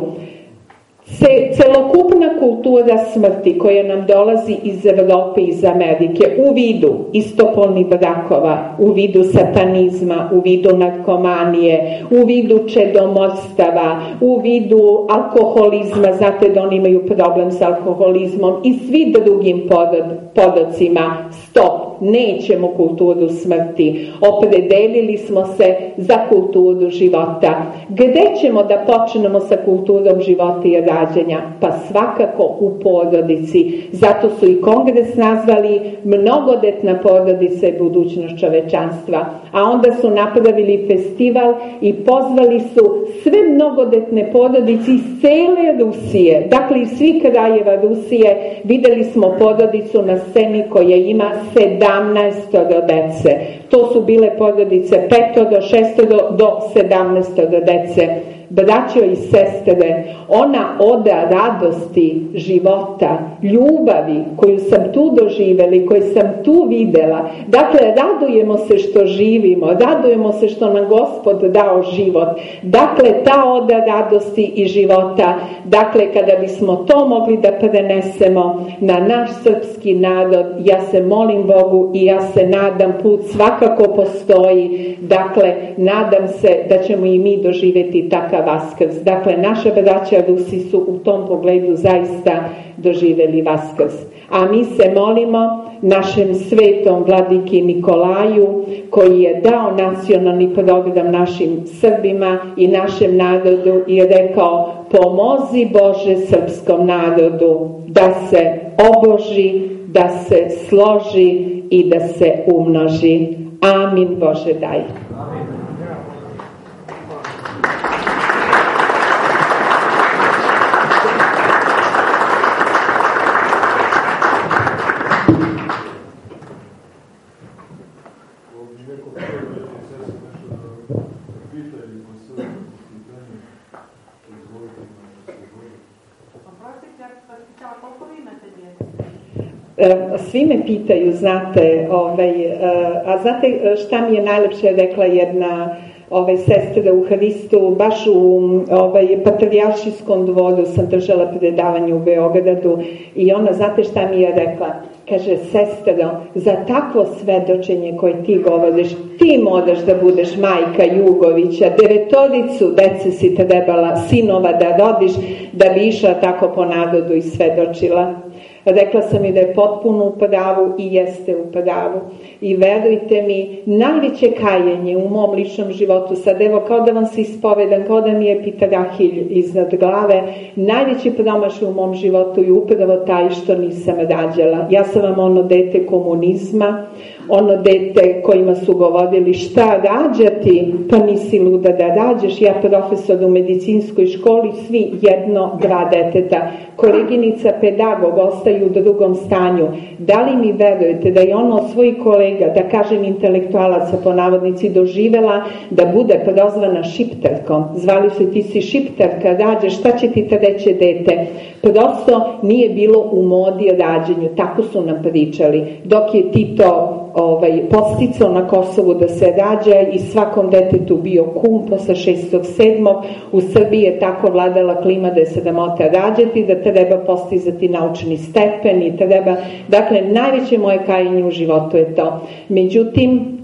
celokupna kultura smrti koja nam dolazi iz Evrope iz Amerike u vidu istopolnih brakova, u vidu satanizma, u vidu narkomanije, u vidu čedomorstava, u vidu alkoholizma, znate da oni imaju problem s alkoholizmom i svi drugim podocima. Stop, nećemo kulturu smrti. Opredelili smo se za kulturu života. Gde ćemo da počnemo sa kulturom života i rađanja? Pa svakako u porodici. Zato su i kongres nazvali mnogodetna porodica i budućnost čovečanstva. A onda su napravili festival i pozvali su sve mnogodetne porodice iz cele Rusije. Dakle, iz svih krajeva Rusije videli smo porodicu na sceni koja ima 17 dece. To su bile porodice 5 do 6 do 17 dece braćo i sestre, ona oda radosti života, ljubavi koju sam tu doživjela koju sam tu videla. Dakle, radujemo se što živimo, radujemo se što nam Gospod dao život. Dakle, ta oda radosti i života, dakle, kada bismo to mogli da prenesemo na naš srpski narod, ja se molim Bogu i ja se nadam, put svakako postoji, dakle, nadam se da ćemo i mi doživjeti takav Vaskrs. Dakle, naša braća Rusi su u tom pogledu zaista doživjeli Vaskrs. A mi se molimo našem svetom vladiki Nikolaju koji je dao nacionalni program našim Srbima i našem narodu i rekao pomozi Bože srpskom narodu da se oboži, da se složi i da se umnoži. Amin Bože daj. Svi me pitaju, znate, ovaj, e, a znate šta mi je najlepše rekla jedna ovaj, sestra u Hristu, baš u ovaj, patrijaršijskom dvoru sam držala predavanje u Beogradu i ona, znate šta mi je rekla? Kaže, sestro, za takvo svedočenje koje ti govoriš, ti moraš da budeš majka Jugovića, devetoricu dece si trebala, sinova da rodiš, da bi išla tako po narodu i svedočila. Rekla sam i da je potpuno u pravu i jeste u pravu. I verujte mi, najveće kajenje u mom ličnom životu, sad evo kao da vam se ispovedam, kao da mi je pitarahilj iznad glave, najveći promašaj u mom životu je upravo taj što nisam rađala. Ja sam vam ono dete komunizma, ono dete kojima su govorili šta rađati, pa nisi luda da rađeš, ja profesor u medicinskoj školi, svi jedno, dva deteta. Koleginica pedagog ostaju u drugom stanju. Da li mi verujete da je ono od svojih kolega, da kažem intelektualaca po navodnici, doživela da bude prozvana šipterkom? Zvali se ti si šipterka, rađeš, šta će ti treće dete? Prosto nije bilo u modi rađenju, tako su nam pričali. Dok je Tito ovaj, posticao na Kosovu da se rađa i svakom detetu bio kum posle 6.7. U Srbiji je tako vladala klima da je mota rađati, da treba postizati naučni stepen i treba, dakle, najveće moje kajenje u životu je to. Međutim,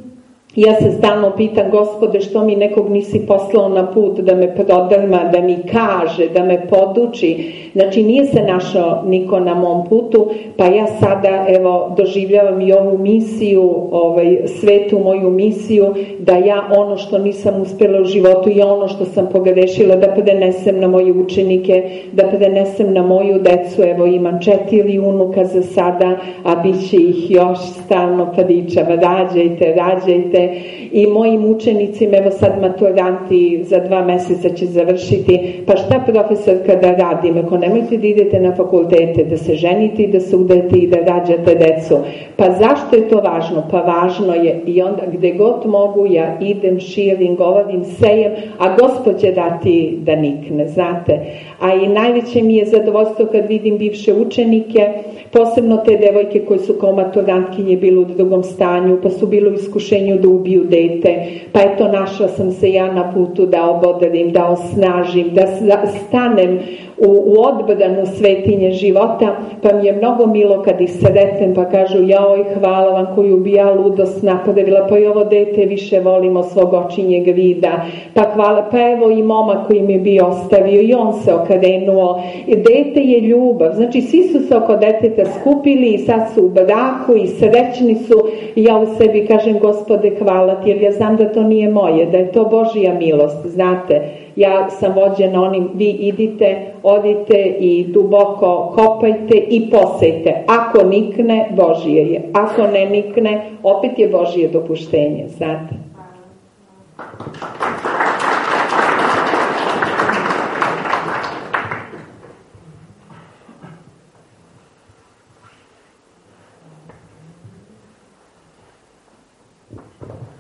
Ja se stalno pitam, gospode, što mi nekog nisi poslao na put da me prodrma, da mi kaže, da me poduči. Znači, nije se našao niko na mom putu, pa ja sada, evo, doživljavam i ovu misiju, ovaj, svetu moju misiju, da ja ono što nisam uspjela u životu i ono što sam pogrešila, da prenesem na moje učenike, da prenesem na moju decu, evo, imam četiri unuka za sada, a bit će ih još stalno pričava, rađajte, rađajte, i mojim učenicima, evo sad maturanti za dva mjeseca će završiti, pa šta profesor kada radim, ako nemojte da idete na fakultete, da se ženite i da se udete i da rađate decu, pa zašto je to važno? Pa važno je i onda gde god mogu ja idem, širim, govorim, sejem, a gospod će dati da nikne, znate. A i najveće mi je zadovoljstvo kad vidim bivše učenike, posebno te devojke koje su kao maturantkinje bile u drugom stanju, pa su bilo u iskušenju da ubiju dete, pa eto našla sam se ja na putu da obodarim, da osnažim, da stanem u, u odbranu svetinje života, pa mi je mnogo milo kad ih sretem pa kažu jaoj hvala vam koju bi ja ludost napravila, pa i ovo dete više volimo svog očinjeg vida, pa hvala, pa evo i moma koji mi bi ostavio i on se okrenuo, dete je ljubav, znači svi su se oko deteta skupili i sad su u braku i srećni su. Ja u sebi kažem gospode hvala jer ja znam da to nije moje, da je to Božija milost, znate, ja sam vođena onim, vi idite, odite i duboko kopajte i posejte. Ako nikne, Božije je. Ako ne nikne, opet je Božije dopuštenje, znate.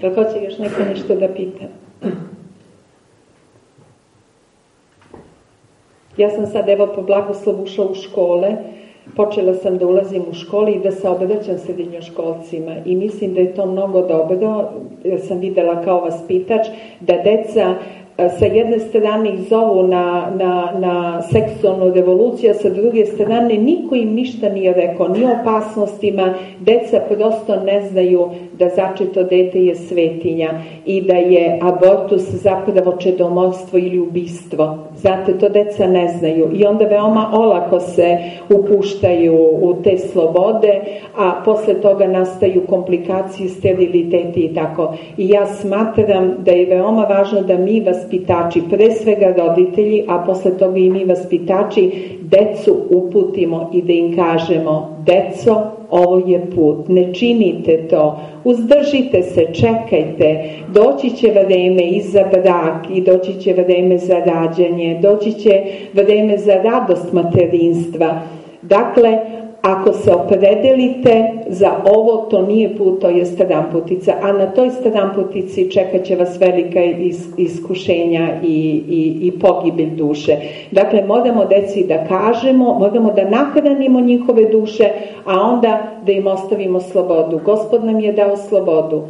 Da hoće još neko nešto da pita? Ja sam sad evo po blagoslovu ušla u škole, počela sam da ulazim u školi i da se obraćam srednjoškolcima i mislim da je to mnogo dobro, jer sam videla kao vaspitač, da deca sa jedne strane ih zovu na, na, na seksualnu revoluciju, a sa druge strane niko im ništa nije rekao, ni opasnostima, deca prosto ne znaju da začeto dete je svetinja i da je abortus zapravo čedomorstvo ili ubistvo. Znate, to deca ne znaju i onda veoma olako se upuštaju u te slobode, a posle toga nastaju komplikacije, steriliteti i tako. I ja smatram da je veoma važno da mi vaspitači, pre svega roditelji, a posle toga i mi vaspitači, decu uputimo i da im kažemo, deco, ovo je put, ne činite to, uzdržite se, čekajte, doći će vreme i za brak i doći će vreme za rađanje, doći će vreme za radost materinstva. Dakle, ako se opredelite za ovo, to nije put, to je stramputica, a na toj stramputici čekat će vas velika iskušenja i, i, i pogibelj duše. Dakle, moramo deci da kažemo, moramo da nahranimo njihove duše, a onda da im ostavimo slobodu. Gospod nam je dao slobodu.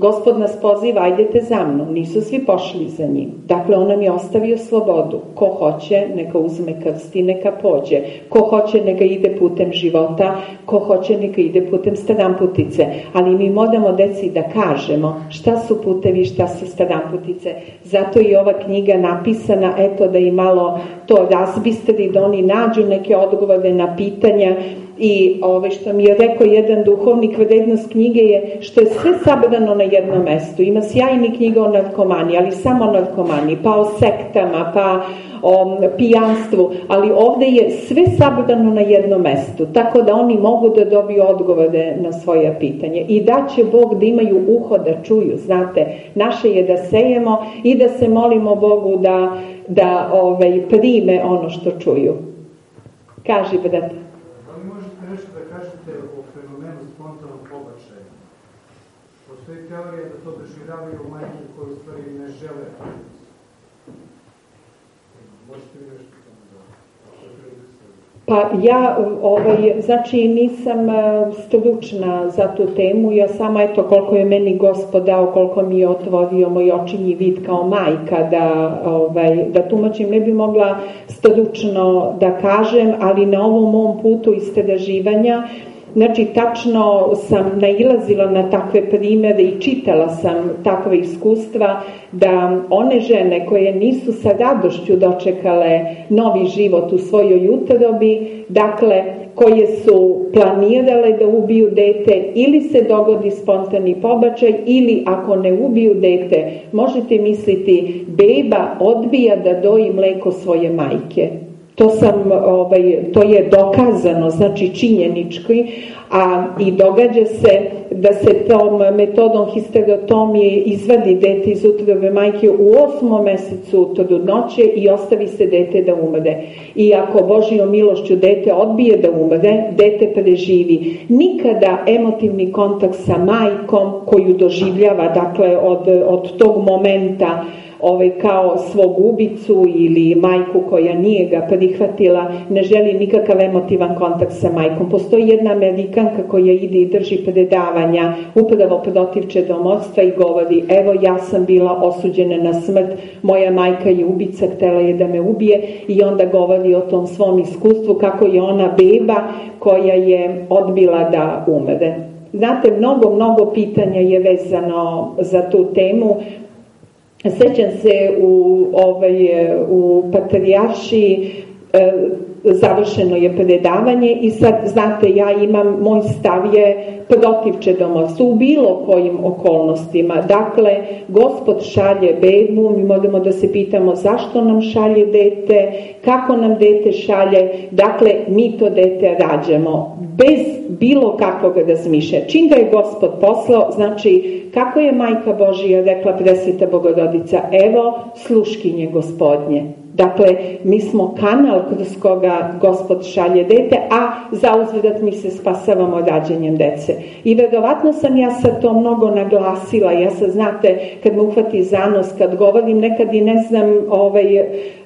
Gospod nas poziva, ajdete za mnom. Nisu svi pošli za njim. Dakle, on nam je ostavio slobodu. Ko hoće, neka uzme krst i neka pođe. Ko hoće, neka ide putem života. Ko hoće, neka ide putem staramputice. Ali mi moramo deci da kažemo šta su putevi, šta su staramputice. Zato je ova knjiga napisana, eto da i malo to razbistri, da oni nađu neke odgovore na pitanja i ove, što mi je rekao jedan duhovnik, vrednost knjige je što je sve sabrano na jednom mestu. Ima sjajni knjiga o narkomani, ali samo o narkomani, pa o sektama, pa o pijanstvu, ali ovdje je sve sabrano na jednom mestu, tako da oni mogu da dobiju odgovore na svoja pitanje. I da će Bog da imaju uho da čuju, znate, naše je da sejemo i da se molimo Bogu da, da ovaj, prime ono što čuju. Kaži, brate. Teorija da to doživljavaju majke koje u stvari ne žele. Možete li nešto pa ja, ovaj, znači nisam e, stručna za tu temu, ja samo eto koliko je meni gospod dao, koliko mi je otvorio moj očinji vid kao majka da, ovaj, da tumačim, ne bi mogla stručno da kažem, ali na ovom mom putu istraživanja Znači, tačno sam nailazila na takve primere i čitala sam takve iskustva da one žene koje nisu sa radošću dočekale novi život u svojoj utrobi, dakle, koje su planirale da ubiju dete ili se dogodi spontani pobačaj ili ako ne ubiju dete, možete misliti, beba odbija da doji mleko svoje majke. To, sam, ovaj, to je dokazano, znači činjenički, a i događa se da se tom metodom histerotomije izvadi dete iz utrobe majke u osmom mesecu trudnoće i ostavi se dete da umre. I ako Božijom milošću dete odbije da umre, dete preživi. Nikada emotivni kontakt sa majkom koju doživljava, dakle od, od tog momenta ovaj, kao svog ubicu ili majku koja nije ga prihvatila, ne želi nikakav emotivan kontakt sa majkom. Postoji jedna Amerikanka koja ide i drži predavanja upravo protiv čedomodstva i govori, evo ja sam bila osuđena na smrt, moja majka je ubica, htela je da me ubije i onda govori o tom svom iskustvu kako je ona beba koja je odbila da umre. Znate, mnogo, mnogo pitanja je vezano za tu temu. Sećam se u, ovaj, u Patrijaršiji e, završeno je predavanje i sad, znate, ja imam, moj stav je protiv čedomovstva u bilo kojim okolnostima. Dakle, gospod šalje bebu, mi možemo da se pitamo zašto nam šalje dete, kako nam dete šalje, dakle, mi to dete rađamo bez bilo kakvog razmišlja. Čim ga je gospod poslao, znači, kako je majka Božija rekla presveta Bogorodica, evo sluškinje gospodnje. Dakle, mi smo kanal kroz koga gospod šalje dete, a za uzvedat mi se spasavamo rađenjem dece. I verovatno sam ja sad to mnogo naglasila, ja sad znate, kad me uhvati zanos, kad govorim, nekad i ne znam ovaj,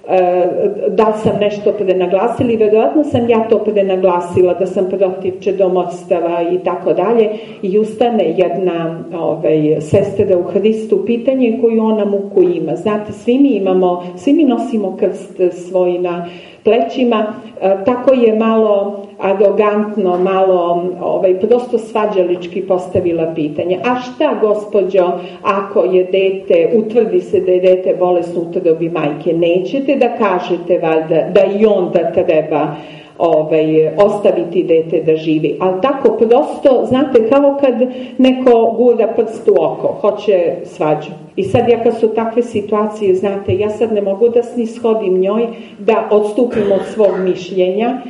E, da sam nešto prenaglasili, verovatno sam ja to prenaglasila, da sam protiv čedomostava i tako dalje i ustane jedna ovaj, sestra u Hristu, pitanje koju ona muku ima. Znate, svi mi imamo, svi mi nosimo krst svoj na plećima, e, tako je malo arogantno, malo ovaj, prosto svađalički postavila pitanje. A šta, gospođo, ako je dete, utvrdi se da je dete bolesno utrobi majke, nećete da kažete valjda da i onda treba ovaj, ostaviti dete da živi. Ali tako prosto, znate, kao kad neko gura prst u oko, hoće svađu. I sad ja kad su takve situacije, znate, ja sad ne mogu da snishodim njoj, da odstupim od svog mišljenja,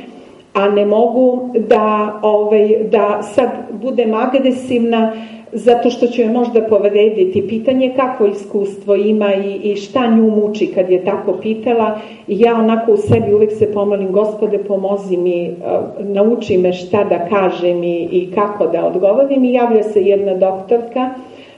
a ne mogu da, ovaj, da sad budem agresivna zato što će joj možda povrediti. Pitanje kako iskustvo ima i, i šta nju muči kad je tako pitala. I ja onako u sebi uvek se pomolim gospode pomozi mi, uh, nauči me šta da kažem i, i kako da odgovorim. I javlja se jedna doktorka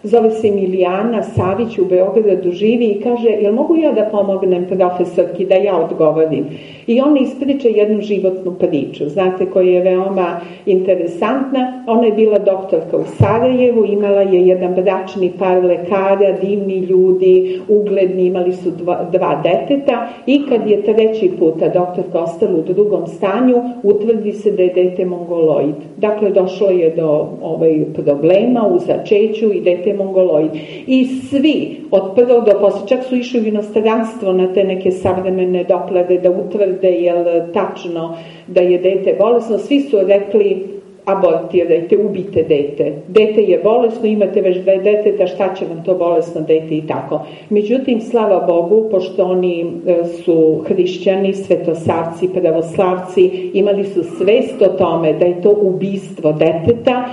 zove se Milijana Savić u Beogradu živi i kaže, jel mogu ja da pomognem profesorki da ja odgovorim? I ona ispriča jednu životnu priču, znate, koja je veoma interesantna. Ona je bila doktorka u Sarajevu, imala je jedan bračni par lekara, divni ljudi, ugledni, imali su dva, dva deteta i kad je treći puta doktorka ostala u drugom stanju, utvrdi se da je dete mongoloid. Dakle, došlo je do ovaj, problema u začeću i dete mongoloid. I svi, od prvog do posle, čak su išli u inostranstvo na te neke savremene doklade da utvrde jel tačno da je dete bolesno, svi su rekli abortirajte, ubite dete. Dete je bolesno, imate već dve deteta, šta će vam to bolesno dete i tako. Međutim, slava Bogu, pošto oni e, su hrišćani, svetosavci, pravoslavci, imali su svest o tome da je to ubistvo deteta,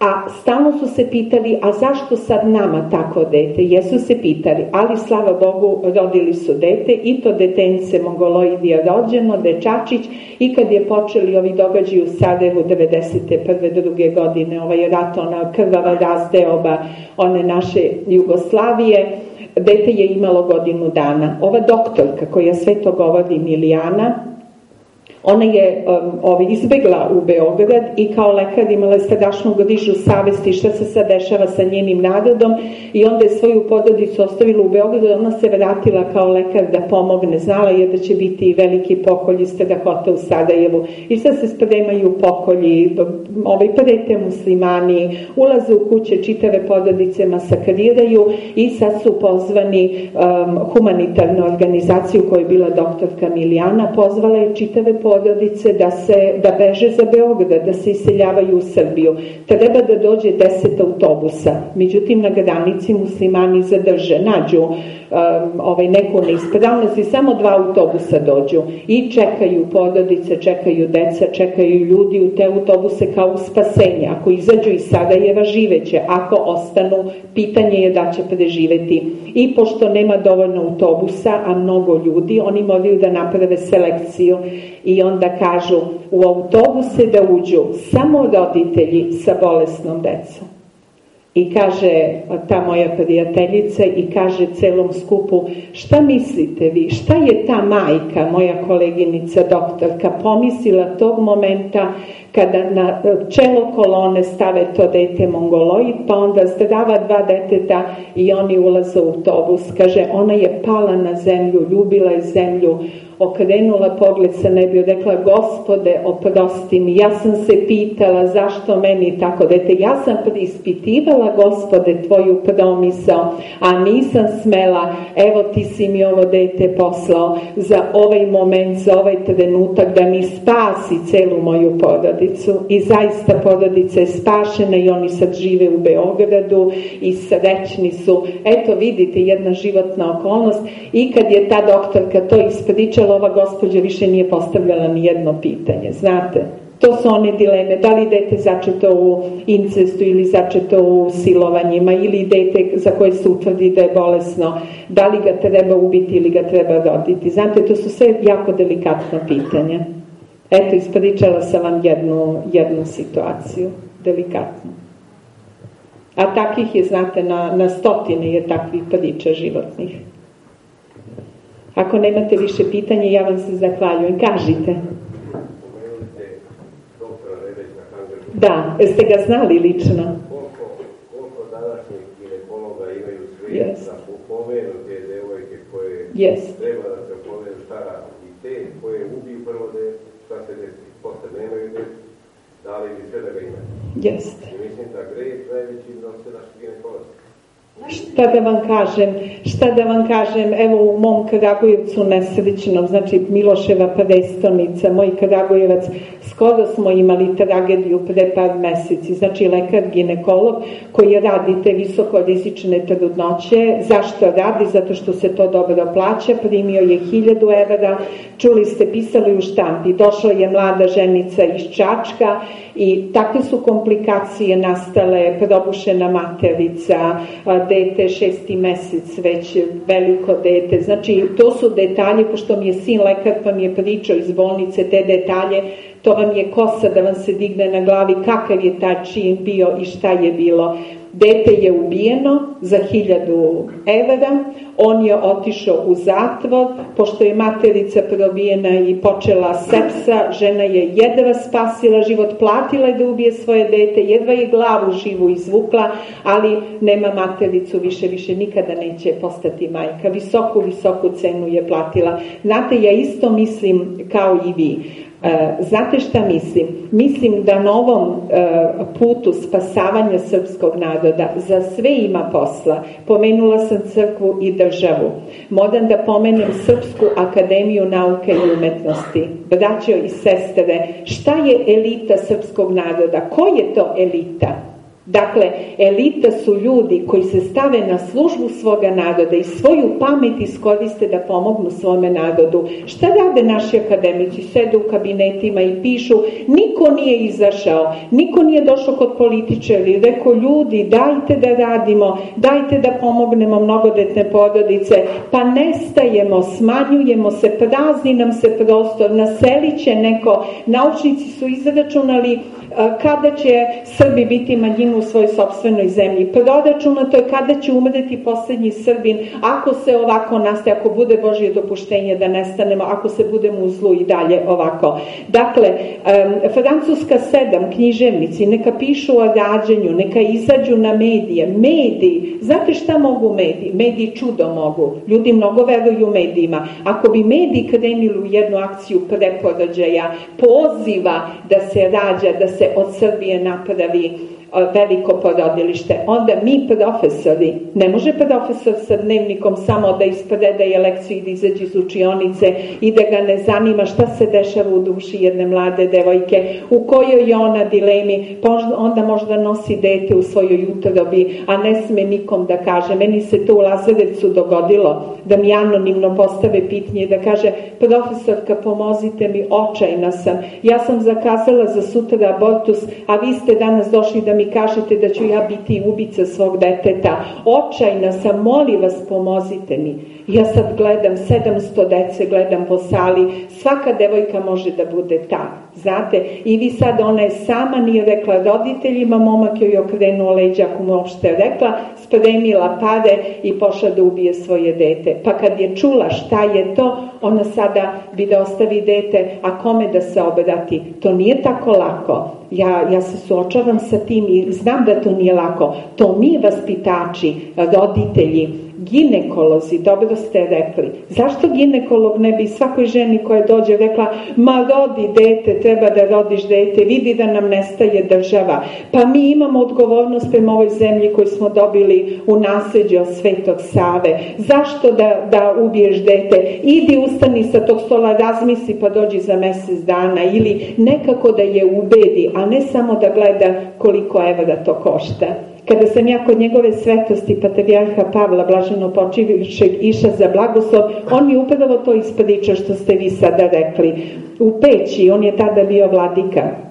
A stalno su se pitali, a zašto sad nama tako dete? Jesu se pitali, ali slava Bogu rodili su dete i to detence mongoloidija rođeno, dečačić i kad je počeli ovi događaji u Sarajevu 91. druge godine, ovaj rat, ona krvava razdeoba one naše Jugoslavije, dete je imalo godinu dana. Ova doktorka koja sve to govori Milijana, Ona je um, ovaj, izbegla u Beograd i kao lekar imala je strašnu godižu savesti šta se sad dešava sa njenim narodom i onda je svoju porodicu ostavila u Beogradu i ona se vratila kao lekar da pomogne. Znala je da će biti veliki pokolj iz Strahota u Sarajevu i sad se spremaju pokolji, ovaj, prete muslimani, ulaze u kuće čitave porodice, masakriraju i sad su pozvani um, humanitarnu organizaciju koja je bila doktorka Milijana, pozvala je čitave porodice porodice da, se, da beže za Beograd, da se iseljavaju u Srbiju. Treba da dođe deset autobusa. Međutim, na granici muslimani zadrže, nađu um, ovaj, neku neispravnost i samo dva autobusa dođu. I čekaju porodice, čekaju deca, čekaju ljudi u te autobuse kao spasenje. Ako izađu iz Sarajeva živeće, ako ostanu, pitanje je da će preživeti. I pošto nema dovoljno autobusa, a mnogo ljudi, oni moraju da naprave selekciju i onda kažu u autobuse da uđu samo roditelji sa bolesnom decom. I kaže ta moja prijateljica i kaže celom skupu, šta mislite vi, šta je ta majka, moja koleginica doktorka, pomislila tog momenta kada na čelo kolone stave to dete mongoloid, pa onda zdrava dva deteta i oni ulaze u autobus. Kaže, ona je pala na zemlju, ljubila je zemlju, okrenula pogled sa nebi, rekla, gospode, oprosti mi, ja sam se pitala zašto meni tako dete, ja sam prispitivala, gospode, tvoju promisao, a nisam smela, evo ti si mi ovo dete poslao za ovaj moment, za ovaj trenutak, da mi spasi celu moju porodicu. I zaista porodica je spašena i oni sad žive u Beogradu i srećni su. Eto, vidite, jedna životna okolnost. I kad je ta doktorka to ispričala, ali ova gospođa više nije postavljala ni jedno pitanje, znate. To su one dileme, da li dete začeto u incestu ili začeto u silovanjima ili dete za koje se utvrdi da je bolesno, da li ga treba ubiti ili ga treba roditi. Znate, to su sve jako delikatna pitanja. Eto, ispričala sam vam jednu, jednu situaciju, delikatnu. A takvih je, znate, na, na stotine je takvih priča životnih. Ako nemate više pitanja, ja vam se zahvaljujem. Kažite. Da, jeste ga znali lično? Koliko, koliko današnjih ginekologa imaju svijet Yes. da upomenu te devojke koje Yes. treba da se upomenu šta i te koje ubiju prvo da šta se desi, posle nemaju desi, dali bi sve da ga imaju. Jeste. I mislim da grej najveći nose naši ginekolozi. Šta da vam kažem, šta da vam kažem, evo u mom Kragujevcu nesrećnom, znači Miloševa prestonica, moj Kragujevac, skoro smo imali tragediju pre par meseci, znači lekar ginekolog koji radi te visoko rizične trudnoće, zašto radi? Zato što se to dobro plaća, primio je hiljadu evra, čuli ste, pisali u štampi, došla je mlada ženica iz Čačka i takve su komplikacije nastale, probušena materica, dete šesti mesec, već veliko dete. Znači, to su detalje, pošto mi je sin lekar pa mi je pričao iz bolnice te detalje, to vam je kosa da vam se digne na glavi kakav je taj čin bio i šta je bilo. Dete je ubijeno za hiljadu evra, on je otišao u zatvor, pošto je materica probijena i počela sepsa, žena je jedva spasila život, platila je da ubije svoje dete, jedva je glavu živu izvukla, ali nema matericu više, više nikada neće postati majka. Visoku, visoku cenu je platila. Znate, ja isto mislim kao i vi. E, znate šta mislim? Mislim da na ovom e, putu spasavanja srpskog naroda za sve ima posla. Pomenula sam crkvu i državu. Moram da pomenem Srpsku akademiju nauke i umetnosti. Braćo i sestre, šta je elita srpskog naroda? Ko je to elita? Dakle, elita su ljudi koji se stave na službu svoga naroda i svoju pamet iskoriste da pomognu svome narodu. Šta rade naši akademici? Sede u kabinetima i pišu, niko nije izašao, niko nije došao kod političari, rekao ljudi, dajte da radimo, dajte da pomognemo mnogodetne porodice, pa nestajemo, smanjujemo se, prazni nam se prostor, naselit će neko, naučnici su izračunali kada će Srbi biti manjinu u svojoj sobstvenoj zemlji. Proračunato je kada će umreti posljednji Srbin, ako se ovako nastaje, ako bude Božje dopuštenje da nestanemo, ako se budemo u zlu i dalje ovako. Dakle, Francuska sedam, književnici, neka pišu o rađenju, neka izađu na medije. Mediji, znate šta mogu mediji? Mediji čudo mogu. Ljudi mnogo veruju medijima. Ako bi mediji krenili u jednu akciju preporođaja, poziva da se rađa, da se od Srbije napravi veliko porodilište. Onda mi profesori, ne može profesor sa dnevnikom samo da ispredaje lekciju i da izađe iz učionice i da ga ne zanima šta se dešava u duši jedne mlade devojke, u kojoj je ona dilemi, onda možda nosi dete u svojoj utrobi, a ne sme nikom da kaže. Meni se to u Lazarevcu dogodilo, da mi anonimno postave pitanje da kaže, profesorka pomozite mi, očajna sam. Ja sam zakazala za sutra abortus, a vi ste danas došli da mi kažete da ću ja biti ubica svog deteta. Očajna sam, molim vas, pomozite mi. Ja sad gledam, 700 dece gledam po sali, svaka devojka može da bude ta. Znate, i vi sad, ona je sama, nije rekla roditeljima, momak joj okrenuo leđa, ako mu uopšte rekla, spremila pare i pošla da ubije svoje dete. Pa kad je čula šta je to, ona sada bi da ostavi dete, a kome da se obrati? To nije tako lako. Ja, ja se suočavam sa tim i znam da to nije lako. To mi vaspitači, roditelji, ginekolozi, dobro ste rekli. Zašto ginekolog ne bi svakoj ženi koja dođe rekla, ma rodi dete, treba da rodiš dete, vidi da nam nestaje država. Pa mi imamo odgovornost prema ovoj zemlji koju smo dobili u nasljeđe od Svetog Save. Zašto da, da ubiješ dete? Idi ustani sa tog stola, razmisli pa dođi za mjesec dana ili nekako da je ubedi, a ne samo da gleda koliko evra to košta. Kada sam ja kod njegove svetosti Patrijarha Pavla Blaženo počivšeg iša za blagoslov, on mi upravo to ispriča što ste vi sada rekli. U peći, on je tada bio vladika.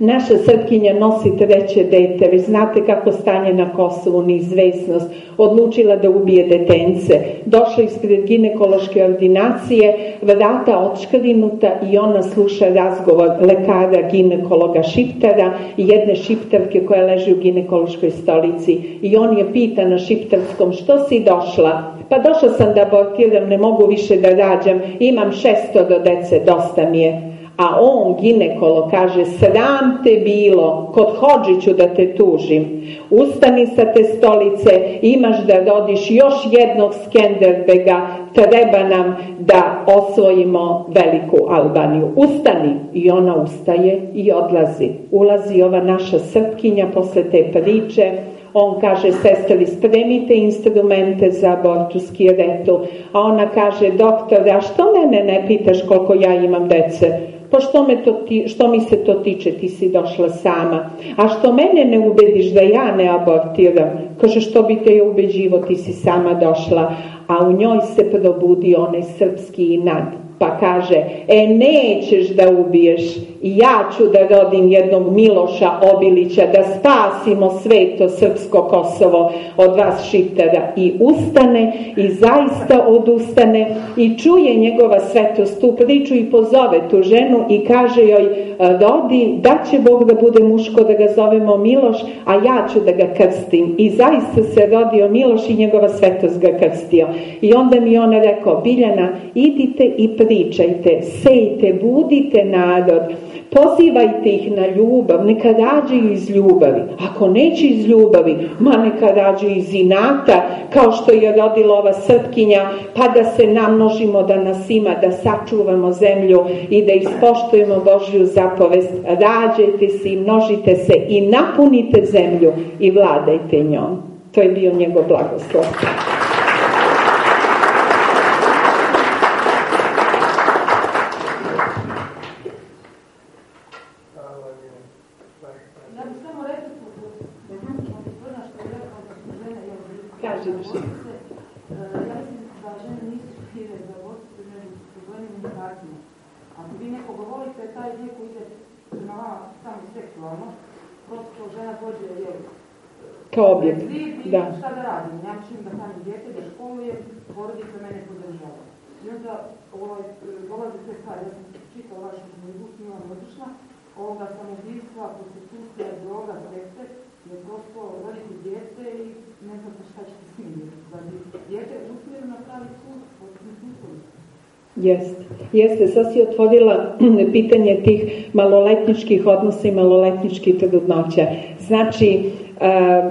Naša Srpkinja nosi treće dete, već znate kako stanje na Kosovu, neizvesnost, odlučila da ubije detence. Došla ispred ginekološke ordinacije, vrata odškrinuta i ona sluša razgovor lekara, ginekologa Šiptara i jedne Šiptarke koja leži u ginekološkoj stolici. I on je pita na Šiptarskom, što si došla? Pa došla sam da abortiram, ne mogu više da rađam, imam šesto do dece, dosta mi je a on, ginekolo, kaže, sram te bilo, kod Hođiću da te tužim. Ustani sa te stolice, imaš da rodiš još jednog Skenderbega, treba nam da osvojimo veliku Albaniju. Ustani! I ona ustaje i odlazi. Ulazi ova naša srpkinja posle te priče, on kaže, sestri, spremite instrumente za abortuski retu. A ona kaže, doktor, a što mene ne pitaš koliko ja imam dece? Pa što, me to ti, što mi se to tiče, ti si došla sama. A što mene ne ubediš da ja ne abortiram? Kaže, što bi te je ubeđivo, ti si sama došla. A u njoj se probudi onaj srpski inad pa kaže, e nećeš da ubiješ i ja ću da rodim jednog Miloša Obilića, da spasimo sveto srpsko Kosovo od vas šiptara. I ustane i zaista odustane i čuje njegova svetost tu priču i pozove tu ženu i kaže joj, rodi, da će Bog da bude muško da ga zovemo Miloš, a ja ću da ga krstim. I zaista se rodio Miloš i njegova svetost ga krstio. I onda mi ona rekao, Biljana, idite i pričajte, sejte, budite narod, pozivajte ih na ljubav, neka rađaju iz ljubavi. Ako neće iz ljubavi, ma neka rađaju iz inata, kao što je rodila ova srpkinja, pa da se namnožimo da nas ima, da sačuvamo zemlju i da ispoštujemo Božju zapovest. Rađajte se i množite se i napunite zemlju i vladajte njom. To je bio njegov blagoslov. Kao objekt. Da. Šta da radim? Ja čim da hranim djete, da školuje, porodica mene podržava. I onda ovaj, dolaze te stvari, ja sam čitala vašu knjigu, knjiga odlična, ovoga samoubistva, prostitucija, droga, sekte, je prosto roditi dijete i ne znate šta ćete s njim. Da bi dijete uspjelo na pravi put, od Jeste, jeste, sad si otvorila pitanje tih maloletničkih odnosa i maloletničkih trudnoća. Znači,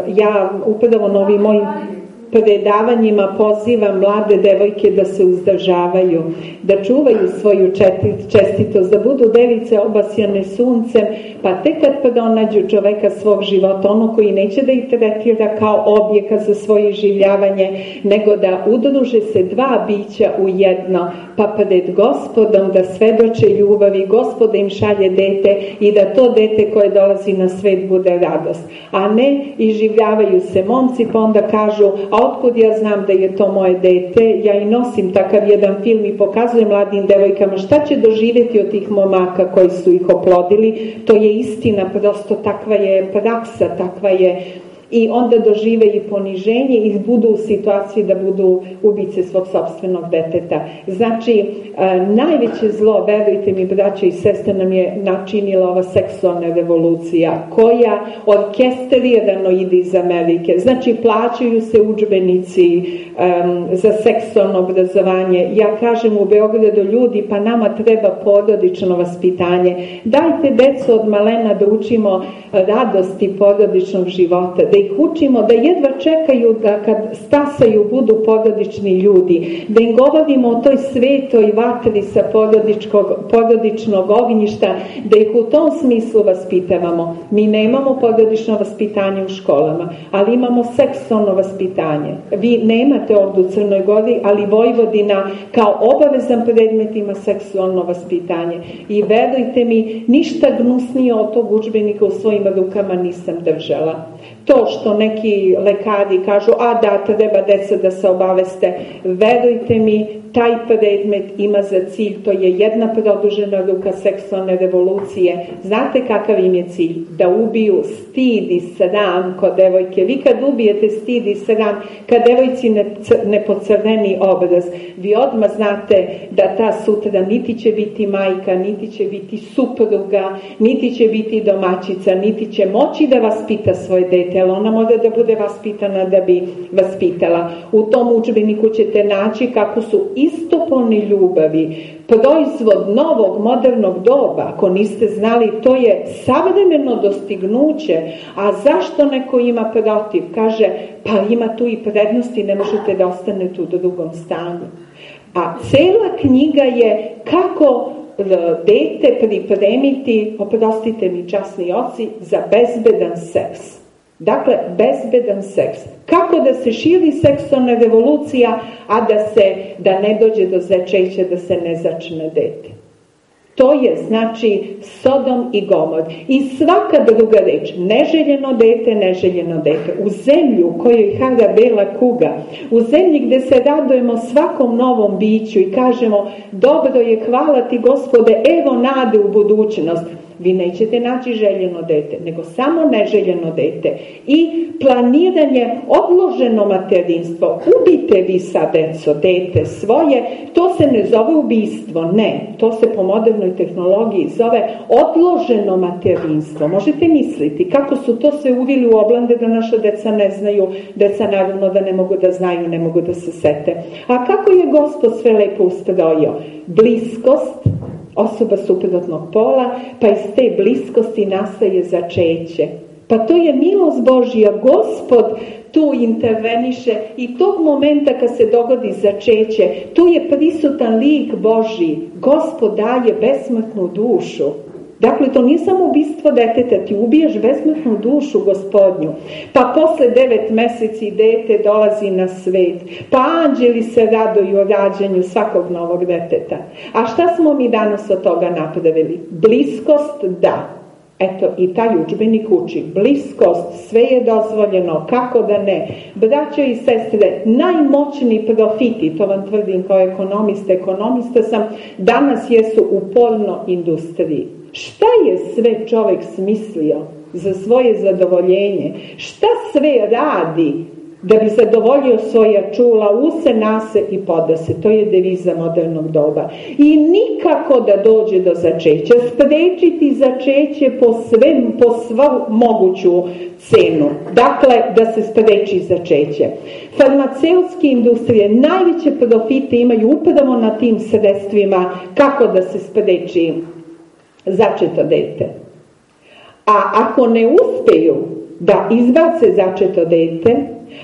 ja upravo na ovim mojim predavanjima pozivam mlade devojke da se uzdržavaju, da čuvaju svoju čestitost, da budu device obasjane suncem, pa tek kad pronađu čoveka svog života, ono koji neće da ih tretira kao objeka za svoje življavanje, nego da udruže se dva bića u jedno, pa pred gospodom da svedoče ljubavi, gospoda im šalje dete i da to dete koje dolazi na svet bude radost. A ne iživljavaju se momci pa onda kažu, a otkud ja znam da je to moje dete, ja i nosim takav jedan film i pokazujem mladim devojkama šta će doživjeti od tih momaka koji su ih oplodili, to je istina, prosto takva je praksa, takva je i onda dožive i poniženje i budu u situaciji da budu ubice svog sobstvenog deteta. Znači, e, najveće zlo, verujte mi, braća i sestre, nam je načinila ova seksualna revolucija, koja orkestrirano ide iz Amerike. Znači, plaćaju se udžbenici za seksualno obrazovanje. Ja kažem u Beogradu ljudi, pa nama treba porodično vaspitanje. Dajte decu od malena da učimo radosti porodičnog života, da ih učimo da jedva čekaju da kad stasaju budu porodični ljudi, da im govorimo o toj svetoj vatri sa porodičnog ognjišta, da ih u tom smislu vaspitavamo. Mi nemamo porodično vaspitanje u školama, ali imamo seksualno vaspitanje. Vi nemate ovdje u Crnoj Gori, ali Vojvodina kao obavezan predmet ima seksualno vaspitanje. I verujte mi, ništa gnusnije od tog učbenika u svojim rukama nisam držala. To što neki lekari kažu, a da, treba deca da se obaveste, verujte mi, taj predmet ima za cilj, to je jedna produžena ruka seksualne revolucije. Znate kakav im je cilj? Da ubiju stid i sram kod devojke. Vi kad ubijete stid i sram, kad devojci ne, ne pocrveni obraz, vi odmah znate da ta sutra niti će biti majka, niti će biti supruga, niti će biti domaćica, niti će moći da vas pita svoje dete, ona mora da bude vaspitana da bi vas pitala. U tom učbeniku ćete naći kako su istopolni ljubavi, proizvod novog modernog doba, ako niste znali, to je savremeno dostignuće, a zašto neko ima protiv? Kaže, pa ima tu i prednosti, ne možete da ostanete u drugom stanju. A cela knjiga je kako e, dete pripremiti, oprostite mi časni oci, za bezbedan seks. Dakle, bezbedan seks. Kako da se širi seksualna revolucija, a da se, da ne dođe do začeća, da se ne začne dete. To je znači Sodom i Gomor. I svaka druga reč, neželjeno dete, neželjeno dete. U zemlju u kojoj hara bela kuga, u zemlji gdje se radujemo svakom novom biću i kažemo dobro je, hvala ti gospode, evo nade u budućnost vi nećete naći željeno dete, nego samo neželjeno dete. I planiranje odloženo materinstvo. Ubite vi sa deco, dete svoje, to se ne zove ubistvo, ne. To se po modernoj tehnologiji zove odloženo materinstvo. Možete misliti kako su to se uvili u oblande da naša deca ne znaju, deca naravno da ne mogu da znaju, ne mogu da se sete. A kako je gospod sve lepo ustrojio? Bliskost, osoba suprotnog pola, pa iz te bliskosti nastaje začeće. Pa to je milost Božija, gospod tu interveniše i tog momenta kad se dogodi začeće, tu je prisutan lik Božji, gospod daje besmrtnu dušu. Dakle, to nije samo ubistvo deteta, ti ubiješ bezmrtnu dušu gospodnju. Pa posle devet meseci dete dolazi na svet. Pa anđeli se radoju o rađanju svakog novog deteta. A šta smo mi danas od toga napravili? Bliskost, da. Eto, i taj učbenik uči. Bliskost, sve je dozvoljeno, kako da ne. Braćo i sestre, najmoćniji profiti, to vam tvrdim kao ekonomista, ekonomista sam, danas jesu u porno industriji. Šta je sve čovjek smislio za svoje zadovoljenje? Šta sve radi da bi zadovoljio svoja čula, use, nase i podase. To je deviza modernog doba. I nikako da dođe do začeća. Sprečiti začeće po, svem, po svu moguću cenu. Dakle, da se spreči začeće. Farmaceutske industrije najveće profite imaju upravo na tim sredstvima kako da se spreči začeto dete. A ako ne uspeju da izbace začeto dete,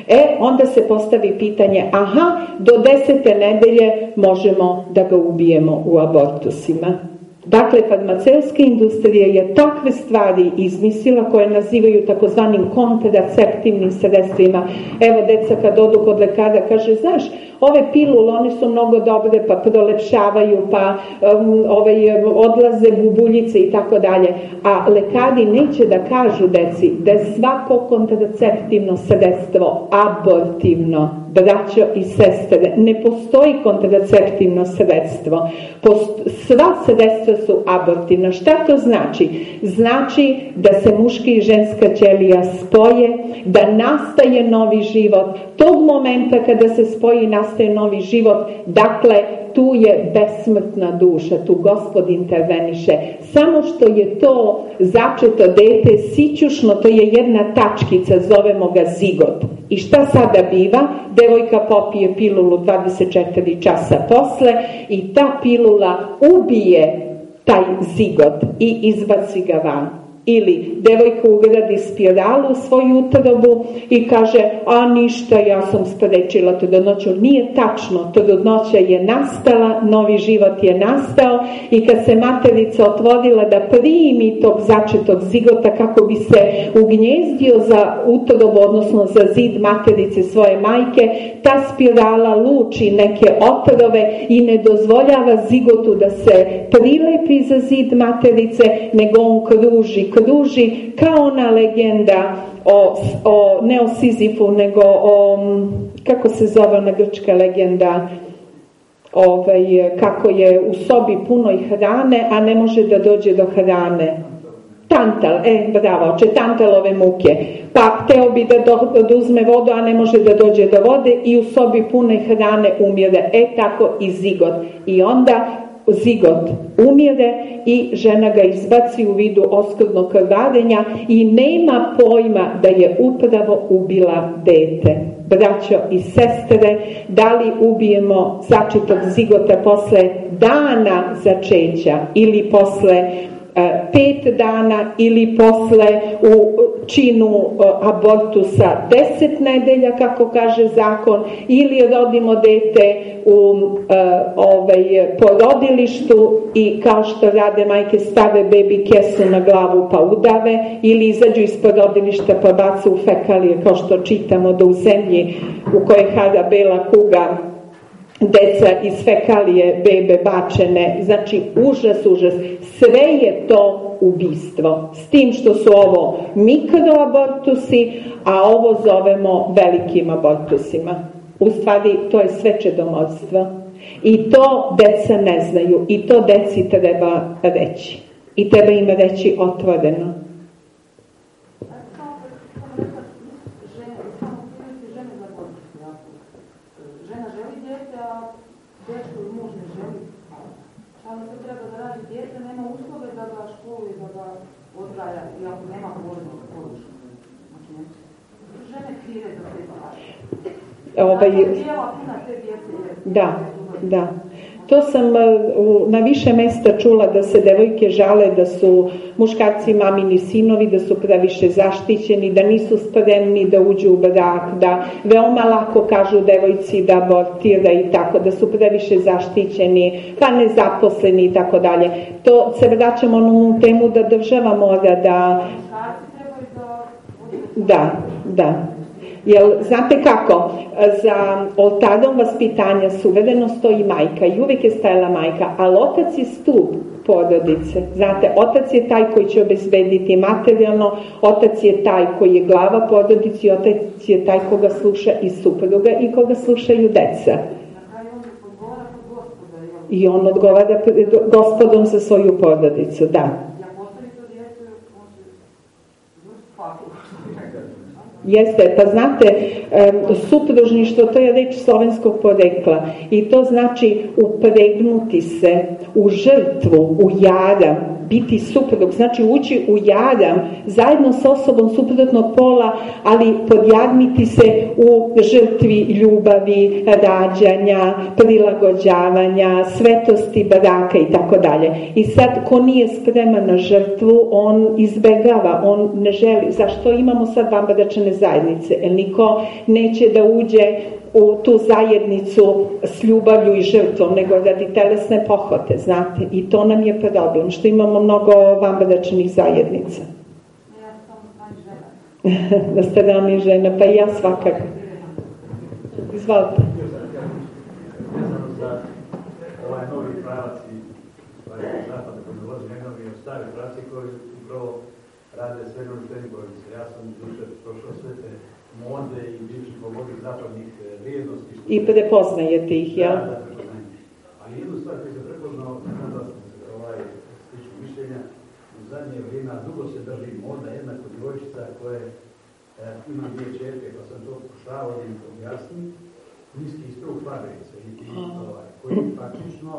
e, onda se postavi pitanje, aha, do desete nedelje možemo da ga ubijemo u abortusima. Dakle, farmaceutska industrija je takve stvari izmislila koje nazivaju takozvanim kontraceptivnim sredstvima. Evo, deca kad odu kod lekara kaže, znaš, ove pilule, one su mnogo dobre, pa prolepšavaju, pa um, ovaj, odlaze bubuljice i tako dalje. A lekari neće da kažu deci da je svako kontraceptivno sredstvo abortivno braćo i sestre, ne postoji kontraceptivno sredstvo. Post, sva sredstva su abortivna. Šta to znači? Znači da se muški i ženska ćelija spoje, da nastaje novi život. Tog momenta kada se spoji nastaje novi život, dakle tu je besmrtna duša, tu gospod interveniše. Samo što je to začeto dete sićušno, to je jedna tačkica, zovemo ga zigot. I šta sada biva? Devojka popije pilulu 24 časa posle i ta pilula ubije taj zigot i izbaci ga van. Ili devojka ugradi spiralu u svoju utrobu i kaže, a ništa, ja sam sprečila trudnoću. Nije tačno, trudnoća je nastala, novi život je nastao i kad se materica otvorila da primi tog začetog zigota kako bi se ugnjezdio za utrobu, odnosno za zid materice svoje majke, ta spirala luči neke otrove i ne dozvoljava zigotu da se prilepi za zid materice, nego on kruži kruži kao ona legenda o, o ne o Sizifu, nego o, kako se zove ona grčka legenda, ovaj, kako je u sobi puno hrane, a ne može da dođe do hrane. Tantal, e, bravo, če tantalove muke. Pa hteo bi da, do, vodu, a ne može da dođe do vode i u sobi pune hrane umire. E, tako i zigot. I onda zigot umire i žena ga izbaci u vidu oskrbnog krvarenja i nema pojma da je upravo ubila dete. Braćo i sestre, da li ubijemo začetog zigota posle dana začeća ili posle pet dana ili posle u činu e, abortusa deset nedelja, kako kaže zakon, ili rodimo dete u e, ovaj, porodilištu i kao što rade majke stave bebi kesu na glavu pa udave ili izađu iz porodilišta pa bacu u fekalije kao što čitamo da u zemlji u kojoj hada bela kuga deca iz fekalije bebe bačene, znači užas, užas. Sve je to ubistvo. S tim što su ovo mikroabortusi, a ovo zovemo velikim abortusima. U stvari, to je sve čedomodstvo. I to deca ne znaju. I to deci treba reći. I treba im reći otvoreno. Odgaja i ako nema povoljnog podrška. Znači, žene krive za te baje. Ovaj, puna te djece. Da, da. To sam e, na više mesta čula da se devojke žale da su muškarci mamini sinovi, da su previše zaštićeni, da nisu spremni da uđu u brak, da veoma lako kažu devojci da abortira i tako, da su previše zaštićeni, pa nezaposleni i tako dalje. To se vraćamo na temu da država mora da... Da, da. Jer, znate kako, za oltarom vaspitanja suvereno stoji majka i uvijek je stajala majka, ali otac je stup porodice. Znate, otac je taj koji će obezbediti materijalno, otac je taj koji je glava porodici, otac je taj koga sluša i supruga i koga slušaju deca. I on odgovara gospodom za svoju porodicu, da. Jeste, pa znate, supružništvo, to je reč slovenskog porekla i to znači upregnuti se u žrtvu, u jaram, biti suprug, znači ući u jaram zajedno s osobom suprotnog pola, ali podjadmiti se u žrtvi ljubavi, rađanja, prilagođavanja, svetosti braka i tako dalje. I sad, ko nije spreman na žrtvu, on izbegava, on ne želi. Zašto imamo sad vanbračne zajednice? Jer niko neće da uđe u tu zajednicu s ljubavlju i žrtvom, nego radi telesne pohote, znate. I to nam je problem, što imamo mnogo vanbračnih zajednica. Sam manje žena. pa i ja svakako. Izvalite. ovaj novi pravac i zapad koji dolazi pravci koji rade sve ono što. Ja sam duše prošao sve te mode i bivših pogodih zapadnih eh, vrijednosti. I prepoznajete ih, ja? Da, da, prepoznajem. Ali jednu stvar koju sam prepoznao, znam da sam ovaj slično mišljenja, u zadnje vrijeme dugo se drži moda jedna kod djevojčica koje e, ima dvije čerke, pa sam to pokušavao da im objasnim, niski struk fabrice, ovaj, koji praktično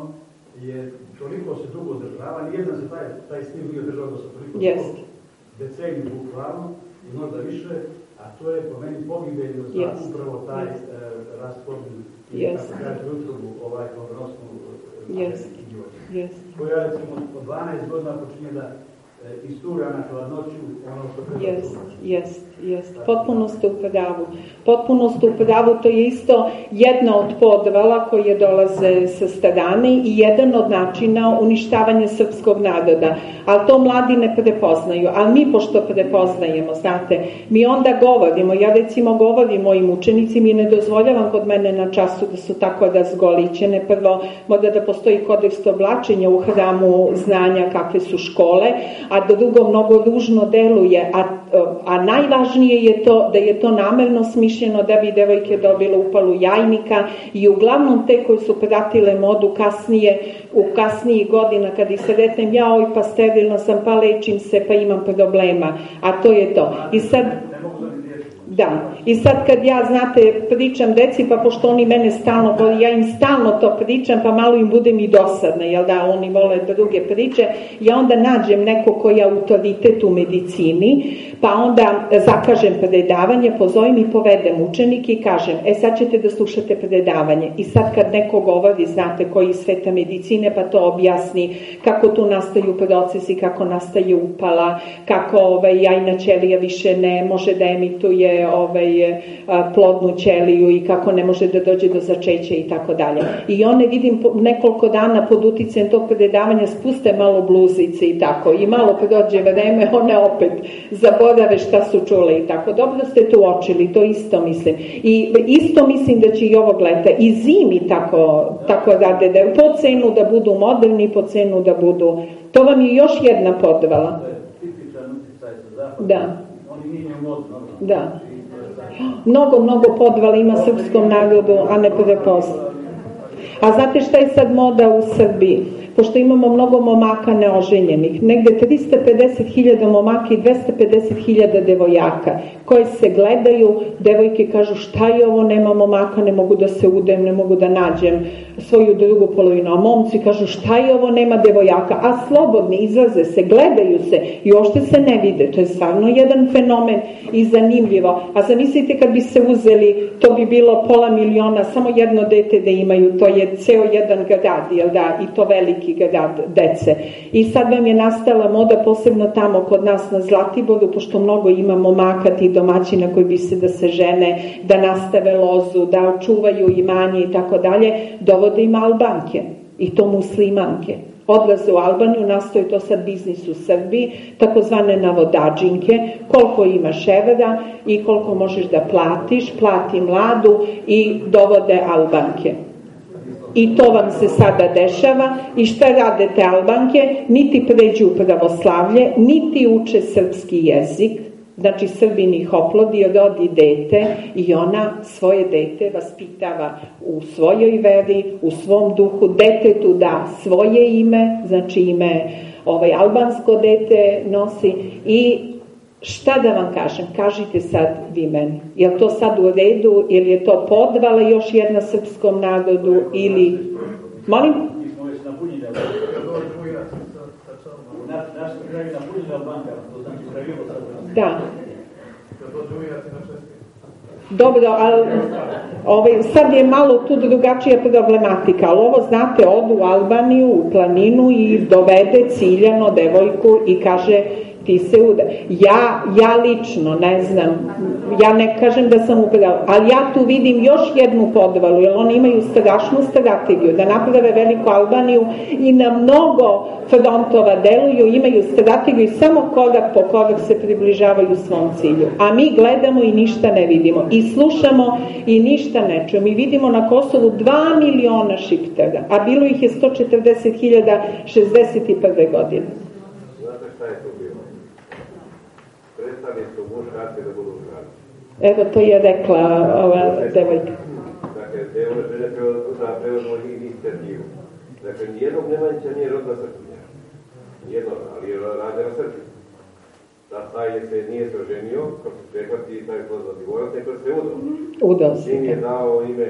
je toliko se dugo održava, nijedan se taj, taj stil nije održao da se toliko dugo, deceniju bukvalno, i možda više, a to je po meni pogibeljno za Jest. upravo taj Jest. e, raspodnu, Jest. kako kaže, utrubu, ovaj, američki djevojčicu Jest. koja recimo od 12 godina počinje da e, istura na hladnoću ono što treba Jest, tumačiti. Jest. Potpuno ste u pravu. Potpuno ste u pravu, to je isto jedna od podvala koje dolaze sa strane i jedan od načina uništavanja srpskog naroda. Ali to mladi ne prepoznaju. Ali mi pošto prepoznajemo, znate, mi onda govorimo, ja recimo govorim mojim učenicima i ne dozvoljavam kod mene na času da su tako razgolićene. Prvo, mora da postoji kodeks oblačenja u hramu znanja kakve su škole, a drugo mnogo ružno deluje, a, a najvažnije je to da je to namerno smišljeno da bi devojke dobile upalu jajnika i uglavnom te koje su pratile modu kasnije, u kasnijih godina kad ih sretnem, ja oj pa sterilna sam, pa lečim se, pa imam problema, a to je to. I sad, da i sad kad ja, znate, pričam deci, pa pošto oni mene stalno, vole, ja im stalno to pričam, pa malo im budem i dosadna, jel da, oni vole druge priče, ja onda nađem neko koji je autoritet u medicini, pa onda zakažem predavanje, pozovem i povedem učenike i kažem, e sad ćete da slušate predavanje. I sad kad neko govori, znate, koji iz sveta medicine, pa to objasni kako tu nastaju procesi, kako nastaje upala, kako ovaj, jajna ćelija više ne može da emituje ovaj, a, plodnu ćeliju i kako ne može da dođe do začeća i tako dalje. I one vidim nekoliko dana pod uticajem tog predavanja spuste malo bluzice i tako. I malo prođe vreme, one opet zaborave šta su čule i tako. Dobro ste to uočili, to isto mislim. I isto mislim da će i ovog leta i zimi tako, tako rade, da po cenu da budu moderni, po cenu da budu... To vam je još jedna podvala. Da. Oni normalno. Da. I to je tako. Mnogo, mnogo podvala ima srpskom narodu, a ne prepozna. A znate šta je sad moda u Srbiji? Pošto imamo mnogo momaka neoženjenih, negde 350.000 momaka i 250.000 devojaka koje se gledaju, devojke kažu šta je ovo, nema momaka, ne mogu da se udem, ne mogu da nađem svoju drugu polovinu, a momci kažu šta je ovo, nema devojaka, a slobodni izlaze se, gledaju se i ošte se ne vide, to je stvarno jedan fenomen i zanimljivo, a zamislite kad bi se uzeli, to bi bilo pola miliona, samo jedno dete da imaju, to je ceo jedan grad, jel da, i to veliki grad dece. I sad vam je nastala moda posebno tamo kod nas na Zlatiboru, pošto mnogo ima momaka tih domaćina koji bi se da se žene, da nastave lozu, da očuvaju imanje i tako dalje, dovode im Albanke i to muslimanke. Odlaze u Albaniju, nastoji to sad biznis u Srbiji, takozvane navodađinke, koliko imaš evra i koliko možeš da platiš, plati mladu i dovode Albanke. I to vam se sada dešava. I šta rade te Albanke? Niti pređu u pravoslavlje, niti uče srpski jezik, znači Srbin ih oplodi, rodi dete i ona svoje dete vaspitava u svojoj veri, u svom duhu, detetu da svoje ime, znači ime ovaj, albansko dete nosi i Šta da vam kažem? Kažite sad vi meni. Je to sad u redu ili je to podvala još jedna srpskom narodu ili... Molim? Da. Dobro, ali ovaj, sad je malo tu drugačija problematika, ali ovo znate, odu u Albaniju, u planinu i dovede ciljano devojku i kaže ti se uda. Ja, ja lično, ne znam, ja ne kažem da sam upravo, ali ja tu vidim još jednu podvalu, jer oni imaju strašnu strategiju da naprave veliku Albaniju i na mnogo frontova deluju, imaju strategiju i samo korak po korak se približavaju svom cilju. A mi gledamo i ništa ne vidimo. I slušamo i ništa ne čujemo. Mi vidimo na Kosovu 2 miliona šiptera, a bilo ih je 140.000 61. godine. Znate šta je to bilo? Prestali su muškarci da budu muškarci. Evo to je rekla ova devojka. Dakle, evo žene da preuzmo inicijativu. Dakle, nijednog Nemanjića nije rodna srpnja. Nijednog, ali je rađena. Da taj je se nije se kao prehvati, taj se udao. Udao se. Je dao ime,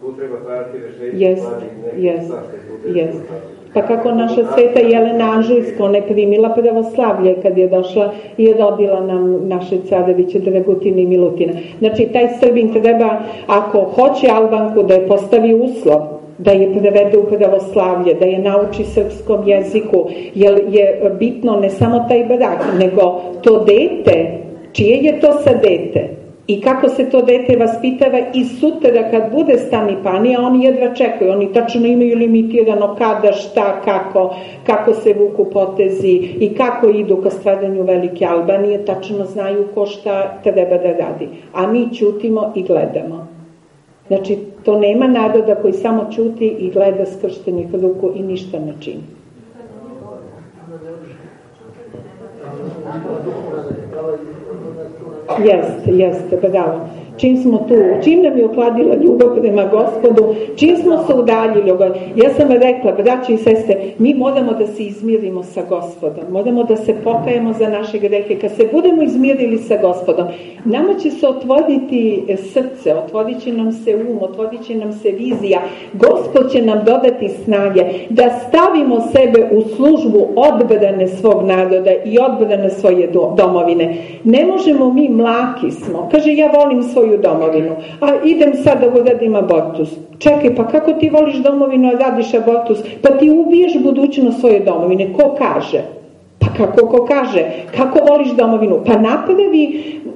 tu treba tražiti rešenje. Stvari, neki Pa kako naša sveta Jelena Anžujska, ona je primila pravoslavlje kad je došla i rodila nam naše careviće Dragutina i Milutina. Znači, taj Srbin treba, ako hoće Albanku da je postavi uslov, da je prevede u pravoslavlje, da je nauči srpskom jeziku, jer je bitno ne samo taj brak, nego to dete, čije je to sa dete? I kako se to dete vaspitava i sutra kad bude stani panija, oni jedva čekaju, oni tačno imaju limitirano kada, šta, kako, kako se vuku potezi i kako idu ka stvaranju Velike Albanije, tačno znaju ko šta treba da radi. A mi ćutimo i gledamo. Znači, to nema naroda koji samo ćuti i gleda skrštenih ruku i ništa ne čini. Jeste, jeste, bravo. Čim smo tu, čim nam je okladila ljubav prema gospodu, čim smo se udaljili, od- ja sam rekla, braći i sestre, mi moramo da se izmirimo sa gospodom, moramo da se pokajemo za naše grehe. Kad se budemo izmirili sa gospodom, nama će se otvoriti srce, otvorit će nam se um, otvorit će nam se vizija, gospod će nam dodati snage da stavimo sebe u službu odbrane svog naroda i odbrane svoje do- domovine. Ne možemo mi mlaki smo. Kaže, ja volim svoju domovinu, a idem sad da uradim abortus. Čekaj, pa kako ti voliš domovinu, a radiš abortus? Pa ti ubiješ budućnost svoje domovine. Ko kaže? Kako ko kaže, kako voliš domovinu? Pa napravi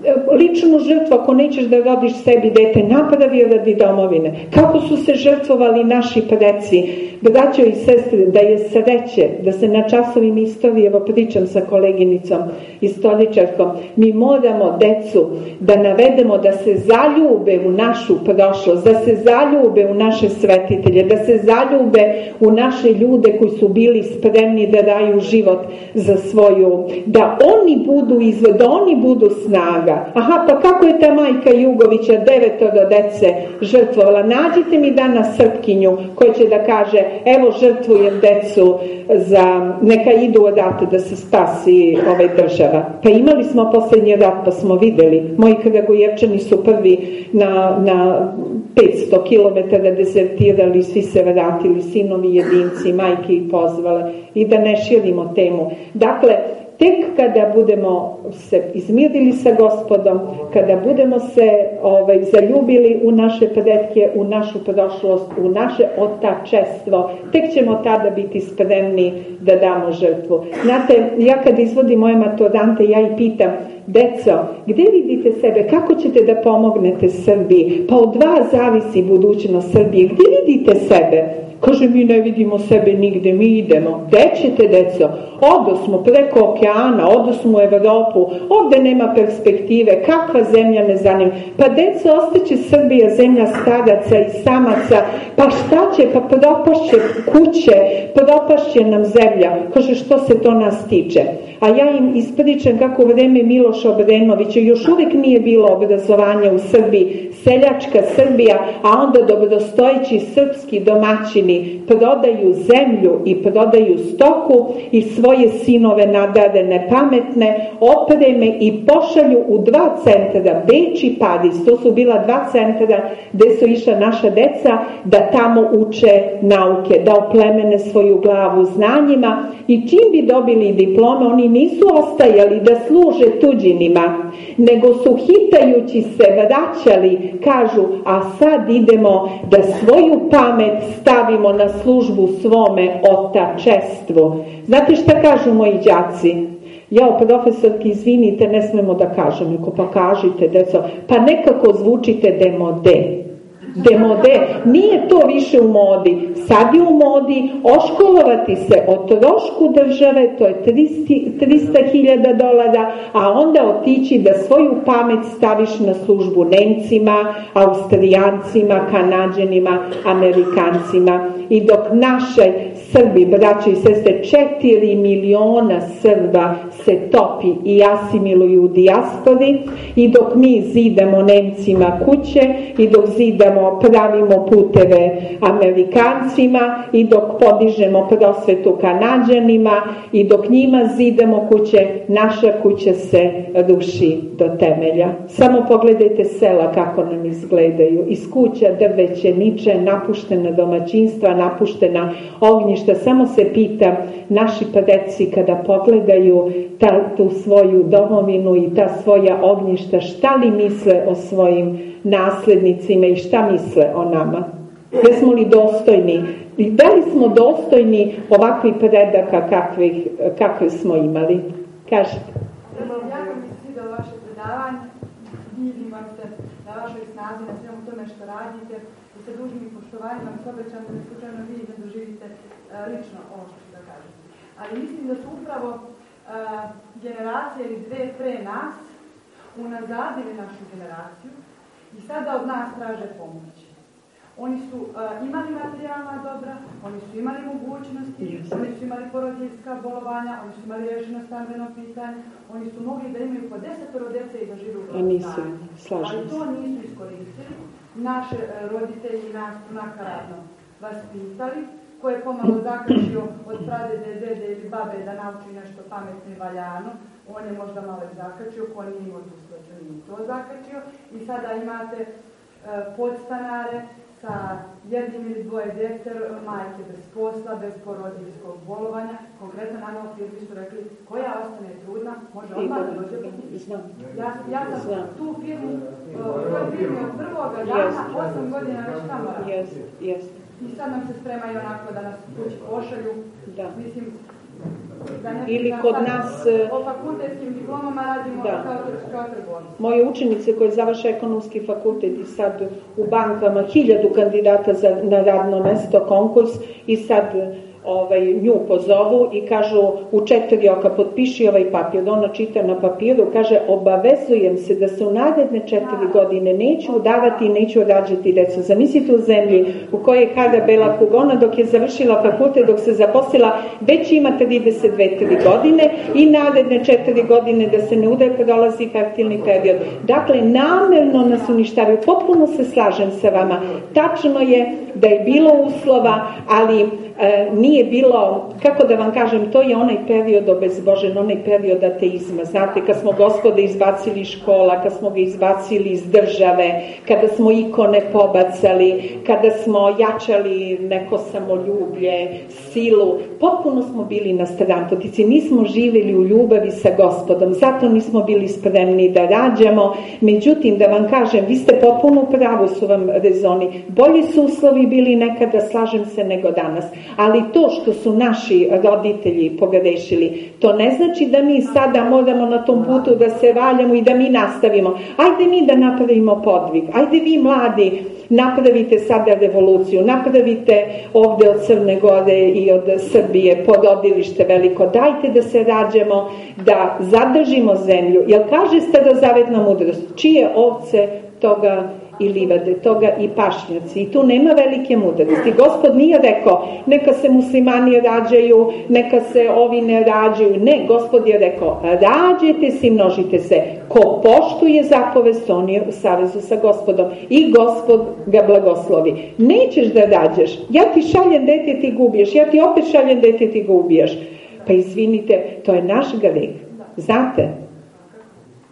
e, ličnu žrtvu ako nećeš da rodiš sebi dete, napravi radi domovine. Kako su se žrtvovali naši preci, braćo i sestre, da je sreće, da se na časovima istorije, evo pričam sa koleginicom, istoričarkom, mi moramo decu da navedemo da se zaljube u našu prošlost, da se zaljube u naše svetitelje, da se zaljube u naše ljude koji su bili spremni da daju život za svoju, da oni budu izvod, da oni budu snaga. Aha, pa kako je ta majka Jugovića devetoro dece žrtvovala? Nađite mi danas Srpkinju koja će da kaže, evo žrtvujem decu za, neka idu odate da se spasi ovaj država. Pa imali smo posljednji rat, pa smo videli. Moji Kragujevčani su prvi na, na 500 km dezertirali, svi se vratili, sinovi jedinci, majke ih pozvale i da ne širimo temu. Dakle, tek kada budemo se izmirili sa gospodom, kada budemo se ovaj, zaljubili u naše predke, u našu prošlost, u naše otačestvo, tek ćemo tada biti spremni da damo žrtvu. Znate, ja kad izvodim moje maturante, ja i pitam, deco, gde vidite sebe, kako ćete da pomognete Srbiji? Pa od vas zavisi budućnost Srbije. Gde vidite sebe? Kaže, mi ne vidimo sebe nigde, mi idemo. Gde ćete, deco? Odo smo preko okeana, odo smo u Evropu, ovde nema perspektive, kakva zemlja ne zanima. Pa deco, ostaće Srbija zemlja staraca i samaca, pa šta će, pa propašće kuće, propašće nam zemlja. Kaže, što se to nas tiče? A ja im ispričam kako u vreme Miloša Obrenovića još uvijek nije bilo obrazovanja u Srbiji, seljačka Srbija, a onda dobrostojeći srpski domaćini prodaju zemlju i prodaju stoku i svoje sinove nadarene pametne opreme i pošalju u dva centra, Beč i Paris, to su bila dva centra gdje su išla naša deca da tamo uče nauke, da oplemene svoju glavu znanjima. I čim bi dobili diplome, oni nisu ostajali da služe tuđinima, nego su hitajući se vraćali, kažu, a sad idemo da svoju pamet stavimo na službu svome otačestvu. Znate šta kažu moji đaci? Ja, profesorki, izvinite, ne smemo da kažem, pa kažite, deco, pa nekako zvučite demode demode, nije to više u modi. Sad je u modi oškolovati se o trošku države, to je 300.000 dolara, a onda otići da svoju pamet staviš na službu Nemcima, Austrijancima, Kanadženima, Amerikancima. I dok naše Srbi, braće i sestre, 4 miliona Srba se topi i asimiluju u dijaspori i dok mi zidamo Nemcima kuće i dok zidamo, pravimo puteve Amerikancima i dok podižemo prosvetu Kanadžanima i dok njima zidamo kuće, naša kuća se ruši do temelja. Samo pogledajte sela kako nam izgledaju. Iz kuća drveće, niče, napuštena domaćinstva, napuštena ognjišta. Samo se pita naši predeci kada pogledaju ta, tu svoju domovinu i ta svoja ognjišta, šta li misle o svojim nasljednicima i šta misle o nama? Jesmo li dostojni? I da li smo dostojni ovakvih predaka kakvih, kakve smo imali? Kažete. Jako mi se svidalo vaše predavanje, divim vam se na vašoj snazi, na svemu tome što radite i sa dužnim poštovanjem vam se obećam da slučajno vi ne doživite e, lično ovo što ću da kažem. Ali mislim da su upravo generacije ili dve pre nas unazadili našu generaciju i sada od nas traže pomoć. Oni su imali materijalna dobra, oni su imali mogućnosti, oni su imali porodiljska bolovanja, oni su imali rješeno stambeno pitanje, oni su mogli da imaju po desetoro djece i da žive u nisu, Ali to nisu iskoristili. Naše roditelji nas nakaradno vaspitali ko je pomalo zakačio od pradede, dede ili babe da nauči nešto pametno i valjano, on je možda malo zakačio, ko nije imao tu nije to zakačio. I sada imate e, podstanare sa jednim ili dvoje djece, majke bez posla, bez porodiljskog bolovanja. Konkretno na novom firmi su rekli, koja ostane trudna, može odmah da dođe Ja, ja sam tu firmu, e, u toj firmi od prvoga dana, osam godina već tamo radim. I sad nam se spremaju onako da nas kući pošalju. Da. Mislim, Ili kod nas... E, o fakultetskim diplomama radimo da. Moje učenice koje završe ekonomski fakultet i sad u bankama hiljadu kandidata za, na radno mesto, konkurs i sad ovaj, nju pozovu i kažu u četiri oka potpiši ovaj papir. Ona čita na papiru, kaže obavezujem se da se u naredne četiri godine neću udavati i neću rađati decu. Zamislite u zemlji u kojoj je kada Bela Kugona dok je završila fakultet, dok se zaposlila, već ima 32 godine i naredne četiri godine da se ne udaje kad dolazi fertilni period. Dakle, namjerno nas uništavaju. Potpuno se slažem sa vama. Tačno je da je bilo uslova, ali nije bilo, kako da vam kažem, to je onaj period obezbožen, onaj period ateizma. Znate, kad smo gospode izbacili iz škola, kad smo ga izbacili iz države, kada smo ikone pobacali, kada smo jačali neko samoljublje, silu, potpuno smo bili na strantotici, nismo živjeli u ljubavi sa gospodom, zato nismo bili spremni da rađamo. Međutim, da vam kažem, vi ste potpuno pravo su vam rezoni. Bolji su uslovi bili nekada, slažem se, nego danas ali to što su naši roditelji pogrešili, to ne znači da mi sada moramo na tom putu da se valjamo i da mi nastavimo. Ajde mi da napravimo podvig, ajde vi mladi napravite sada revoluciju, napravite ovdje od Crne Gore i od Srbije porodilište veliko, dajte da se rađemo, da zadržimo zemlju, jer kaže starozavetna mudrost, čije ovce toga i livade toga i pašnjaci. I tu nema velike mudrosti. Gospod nije rekao neka se muslimani rađaju, neka se ovi ne rađaju. Ne, Gospod je rekao rađajte se i množite se. Ko poštuje zapovest, on je u savezu sa Gospodom. I Gospod ga blagoslovi. Nećeš da rađaš. Ja ti šaljem dete ti gubiješ. Ja ti opet šaljem dete ti gubiješ. Pa izvinite, to je naš greh. Znate,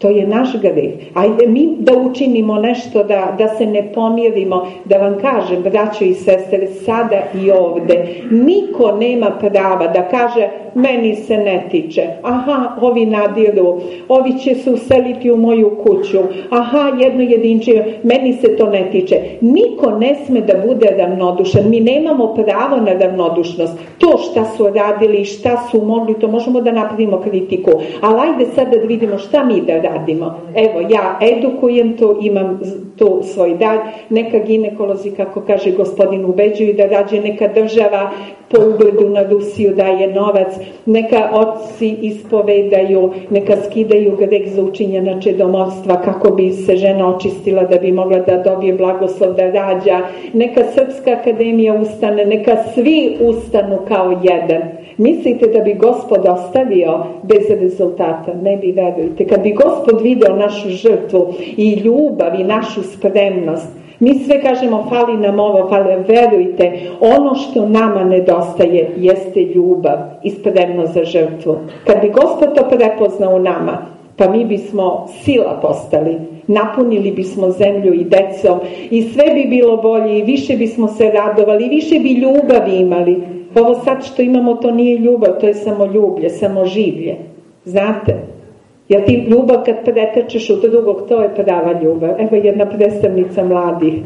to je naš greh. Ajde mi da učinimo nešto, da, da se ne pomirimo, da vam kažem, braćo i sestre, sada i ovde, niko nema prava da kaže, meni se ne tiče. Aha, ovi nadiru, ovi će se useliti u moju kuću. Aha, jedno jedinče, meni se to ne tiče. Niko ne sme da bude ravnodušan. Mi nemamo pravo na ravnodušnost. To šta su radili, šta su mogli, to možemo da napravimo kritiku. Ali ajde sad da vidimo šta mi da radimo. Evo, ja edukujem to, imam to svoj dar. Neka ginekolozi, kako kaže gospodin, ubeđuju da rađe neka država po ugledu na Rusiju daje novac, neka oci ispovedaju, neka skidaju greh za učinjena čedomovstva kako bi se žena očistila da bi mogla da dobije blagoslov da rađa, neka Srpska akademija ustane, neka svi ustanu kao jedan. Mislite da bi gospod ostavio bez rezultata? Ne bi verujte. Kad bi gospod video našu žrtvu i ljubav i našu spremnost, mi sve kažemo fali nam ovo, fali, verujte, ono što nama nedostaje jeste ljubav i spremnost za žrtvu. Kad bi Gospod to prepoznao nama, pa mi bismo sila postali, napunili bismo zemlju i decom i sve bi bilo bolje i više bismo se radovali, više bi ljubavi imali. Ovo sad što imamo to nije ljubav, to je samo ljublje, samo življe. Znate? Jer ti ljubav kad pretečeš u drugog, to je prava ljubav. Evo jedna predstavnica mladih.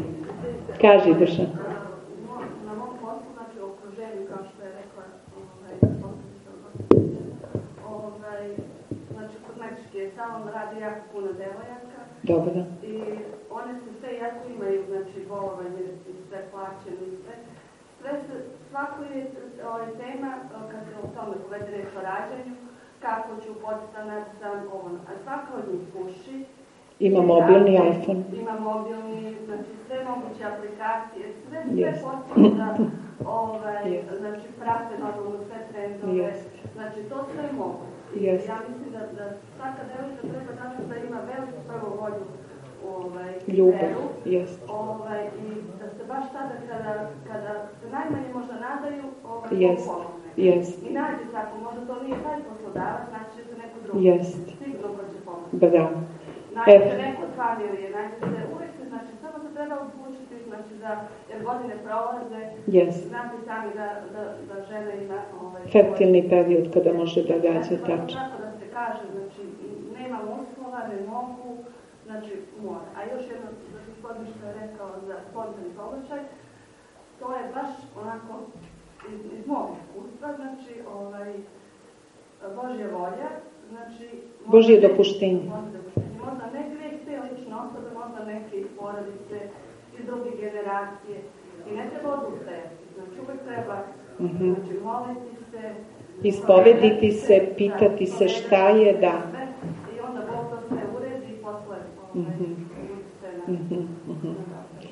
Kaži, devojaka. Dobro. I one se sve jako imaju, znači bolovanje sve plaćeno i sve. Sve svako je ovaj, tema, kad se o tome povede reč o rađanju, kako ću podstanar sam ovo. A svaka od njih puši. Ima mobilni iPhone. Ima mobilni, znači sve moguće aplikacije, sve, sve Yes. da ovaj, Yes. znači prate normalno sve trendove. Yes. Znači to sve mogu. I Yes. Ja mislim da, da svaka devojka treba danas da ima veliku prvo volju ovaj, Ljubav. Jest. ovaj, i da se baš tada kada, kada se najmanje možda nadaju, ovaj, Jest. pomogne. Jest. I nađe se, ako možda to nije taj poslodavac, naći će se neko drugi. Jest. Sigurno ko će pomoći. Bravo. Nađe E. se neko od familije, nađe se uvijek se, znači, samo se treba odlučiti, znači da, jer godine prolaze, Jest. znate sami da, da, da žena ima ovaj, Fertilni period kada može da gađa Znači, tačno. Tako da se kaže, znači, nema uslova, ne mogu, znači, mora. A još jedno, za gospodin što je rekao za spontani pobačaj, to je baš onako iz, iz mog iskustva, znači, ovaj, Božja volja, znači... možda Božje dopuštenje. Dopuštenje. Možda ne grijeh te lične osobe, možda neke iz porodice, iz druge generacije. I ne treba odustajati. Znači, uvijek treba Mhm. znači, moliti se, Ispovediti se, pitati se šta je, da. I onda Bog to sve uredi i posle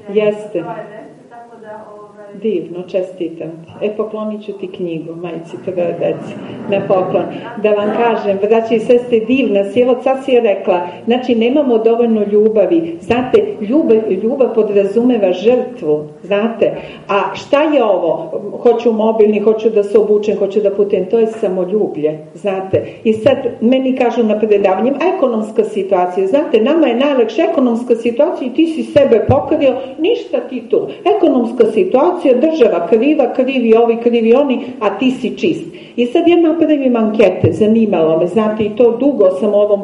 Jeste. To je desi, tako da, ovaj, Divno, čestitam ti. E, poklonit ću ti knjigu, majici toga deci, na poklon. Da vam kažem, braći i sestre, divna si, evo sad si je rekla, znači nemamo dovoljno ljubavi. Znate, ljubav, ljubav podrazumeva žrtvu, znate. A šta je ovo? Hoću mobilni, hoću da se obučem, hoću da putujem, to je samo ljublje, znate. I sad meni kažu na predavanjem, ekonomska situacija, znate, nama je najlakše ekonomska situacija i ti si sebe pokrio, ništa ti tu. Ekonomska situacija, država kriva, krivi ovi, krivi oni, a ti si čist. I sad napravim ankete, zanimalo me, znate, i to dugo sam ovom,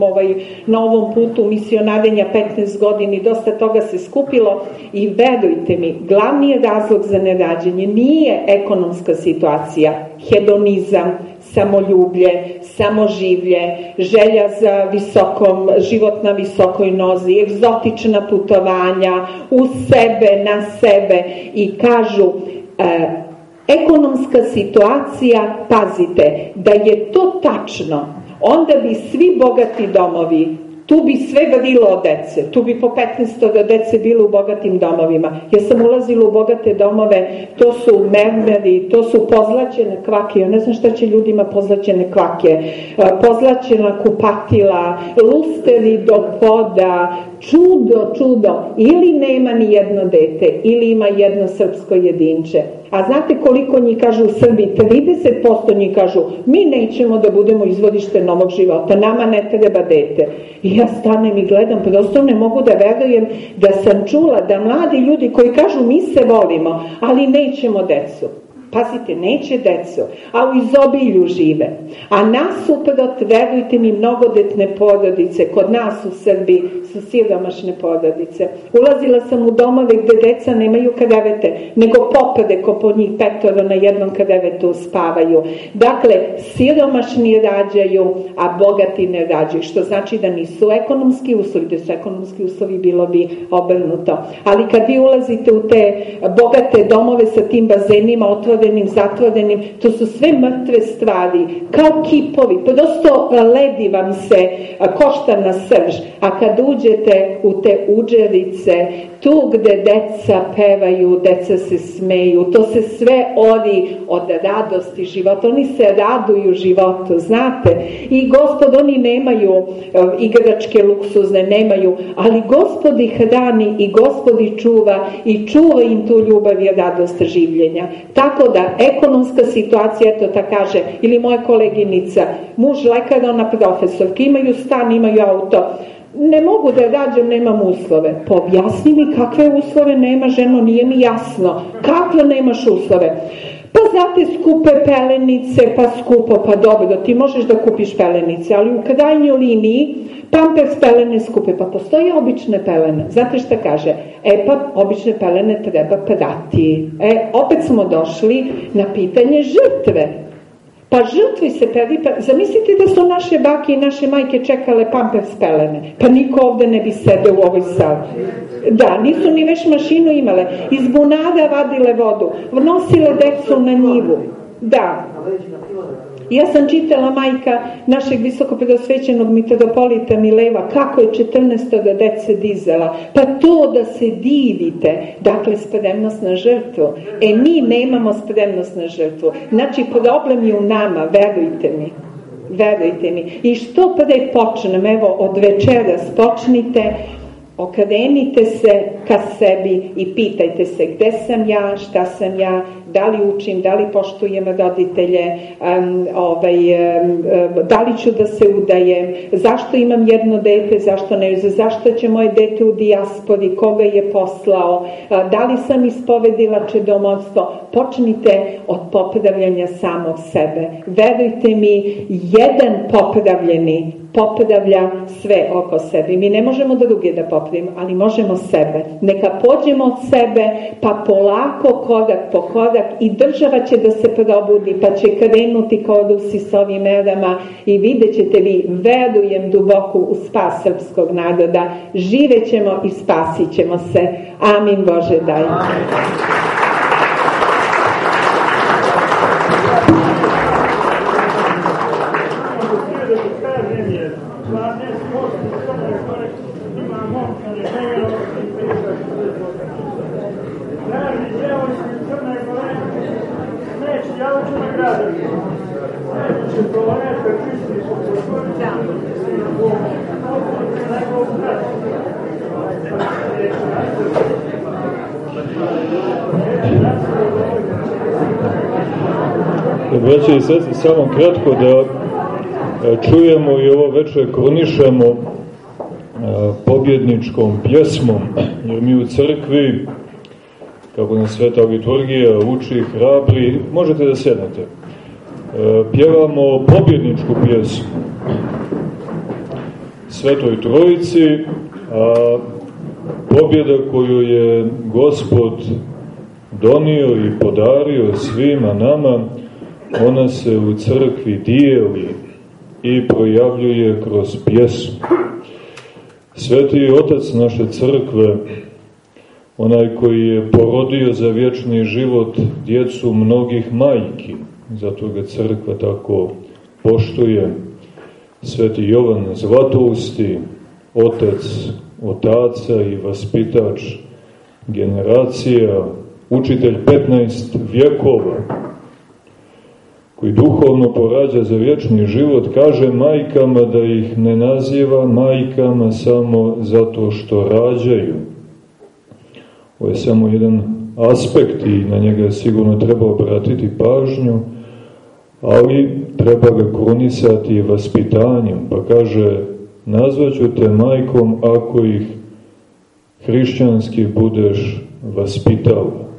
ovaj, na ovom putu misionarenja 15 godina i dosta toga se skupilo. I verujte mi, glavni je razlog za nerađenje nije ekonomska situacija, hedonizam, samoljublje, samoživlje, želja za visokom, život na visokoj nozi, egzotična putovanja, u sebe, na sebe. I kažu e, ekonomska situacija, pazite, da je to tačno, onda bi svi bogati domovi Tu bi sve vadilo od dece, tu bi po 15 dece bilo u bogatim domovima. Ja sam ulazila u bogate domove, to su mermeri, to su pozlaćene kvake, ja ne znam šta će ljudima pozlaćene kvake, e, pozlaćena kupatila, lusteri do poda, čudo, čudo, ili nema ni jedno dete, ili ima jedno srpsko jedinče. A znate koliko njih kažu u Srbiji? 30% njih kažu mi nećemo da budemo izvodište novog života, nama ne treba dete. I ja stanem i gledam, prosto ne mogu da verujem da sam čula da mladi ljudi koji kažu mi se volimo, ali nećemo decu. Pazite, neće deco, a u izobilju žive. A nasuprot, verujte mi, mnogodetne porodice, kod nas u Srbiji su siromašne porodice. Ulazila sam u domove gde deca nemaju kadavete, nego popade ko po njih petoro na jednom kadevetu spavaju. Dakle, siromašni rađaju, a bogati ne rađaju, što znači da nisu ekonomski uslovi, da su ekonomski uslovi bilo bi obrnuto. Ali kad vi ulazite u te bogate domove sa tim bazenima, otvorenim, zatvorenim, to su sve mrtve stvari, kao kipovi, prosto ledi vam se košta na srž, a kad uđete u te uđerice, tu gde deca pevaju, deca se smeju, to se sve odi od radosti života, oni se raduju životu, znate, i gospod oni nemaju igračke luksuzne, nemaju, ali gospod ih hrani i gospod ih čuva i čuva im tu ljubav i radost življenja. Tako da ekonomska situacija, eto ta kaže, ili moja koleginica, muž lekar, ona profesorka, imaju stan, imaju auto, ne mogu da rađam, nemam uslove. Pa objasni mi kakve uslove nema, ženo, nije mi jasno. Kakve nemaš uslove? Pa znate, skupe pelenice, pa skupo, pa dobro, ti možeš da kupiš pelenice, ali u krajnjoj liniji pampers pelene skupe, pa postoje obične pelene. Znate šta kaže? E pa, obične pelene treba prati. E, opet smo došli na pitanje žrtve. Pa žrtvi se pedi, pa zamislite da su naše bake i naše majke čekale pampers pelene, pa niko ovde ne bi sede u ovoj sali. Da, nisu ni već mašinu imale, iz bunada vadile vodu, nosile decu na njivu. Da, Ja sam čitala majka našeg visoko predosvećenog mitropolita Mileva kako je 14. da dece dizela. Pa to da se divite, dakle spremnost na žrtvu. E mi nemamo spremnost na žrtvu. Znači problem je u nama, verujte mi. Verujte mi. I što pre počnem, evo od večeras počnite, okrenite se ka sebi i pitajte se gde sam ja, šta sam ja, da li učim, da li poštujem roditelje, ovaj, da li ću da se udajem, zašto imam jedno dete, zašto ne, zašto će moje dete u dijaspori, koga je poslao, da li sam ispovedila čedomovstvo, počnite od popravljanja samog sebe. Verujte mi, jedan popravljeni popravlja sve oko sebe. Mi ne možemo druge da popravimo, ali možemo sebe. Neka pođemo od sebe, pa polako, korak po korak i država će da se probudi, pa će krenuti kao Rusi s ovim merama i vidjet ćete vi, verujem duboko u spas srpskog naroda, živećemo i spasit ćemo se. Amin Bože daj. Amin. Braće i sestri, samo kratko da e, čujemo i ovo večer kronišemo e, pobjedničkom pjesmom, jer mi u crkvi, kako nam sveta liturgija uči hrabri, možete da sednete, e, pjevamo pobjedničku pjesmu Svetoj Trojici, a pobjeda koju je Gospod donio i podario svima nama, ona se u crkvi dijeli i projavljuje kroz pjesmu. Sveti Otac naše crkve, onaj koji je porodio za vječni život djecu mnogih majki, zato ga crkva tako poštuje, Sveti Jovan Zlatousti, otec otaca i vaspitač generacija, učitelj 15 vjekova, koji duhovno porađa za vječni život, kaže majkama da ih ne naziva majkama samo zato što rađaju. Ovo je samo jedan aspekt i na njega sigurno treba obratiti pažnju, ali treba ga krunisati vaspitanjem, pa kaže nazvaću te majkom ako ih hrišćanski budeš vaspitala.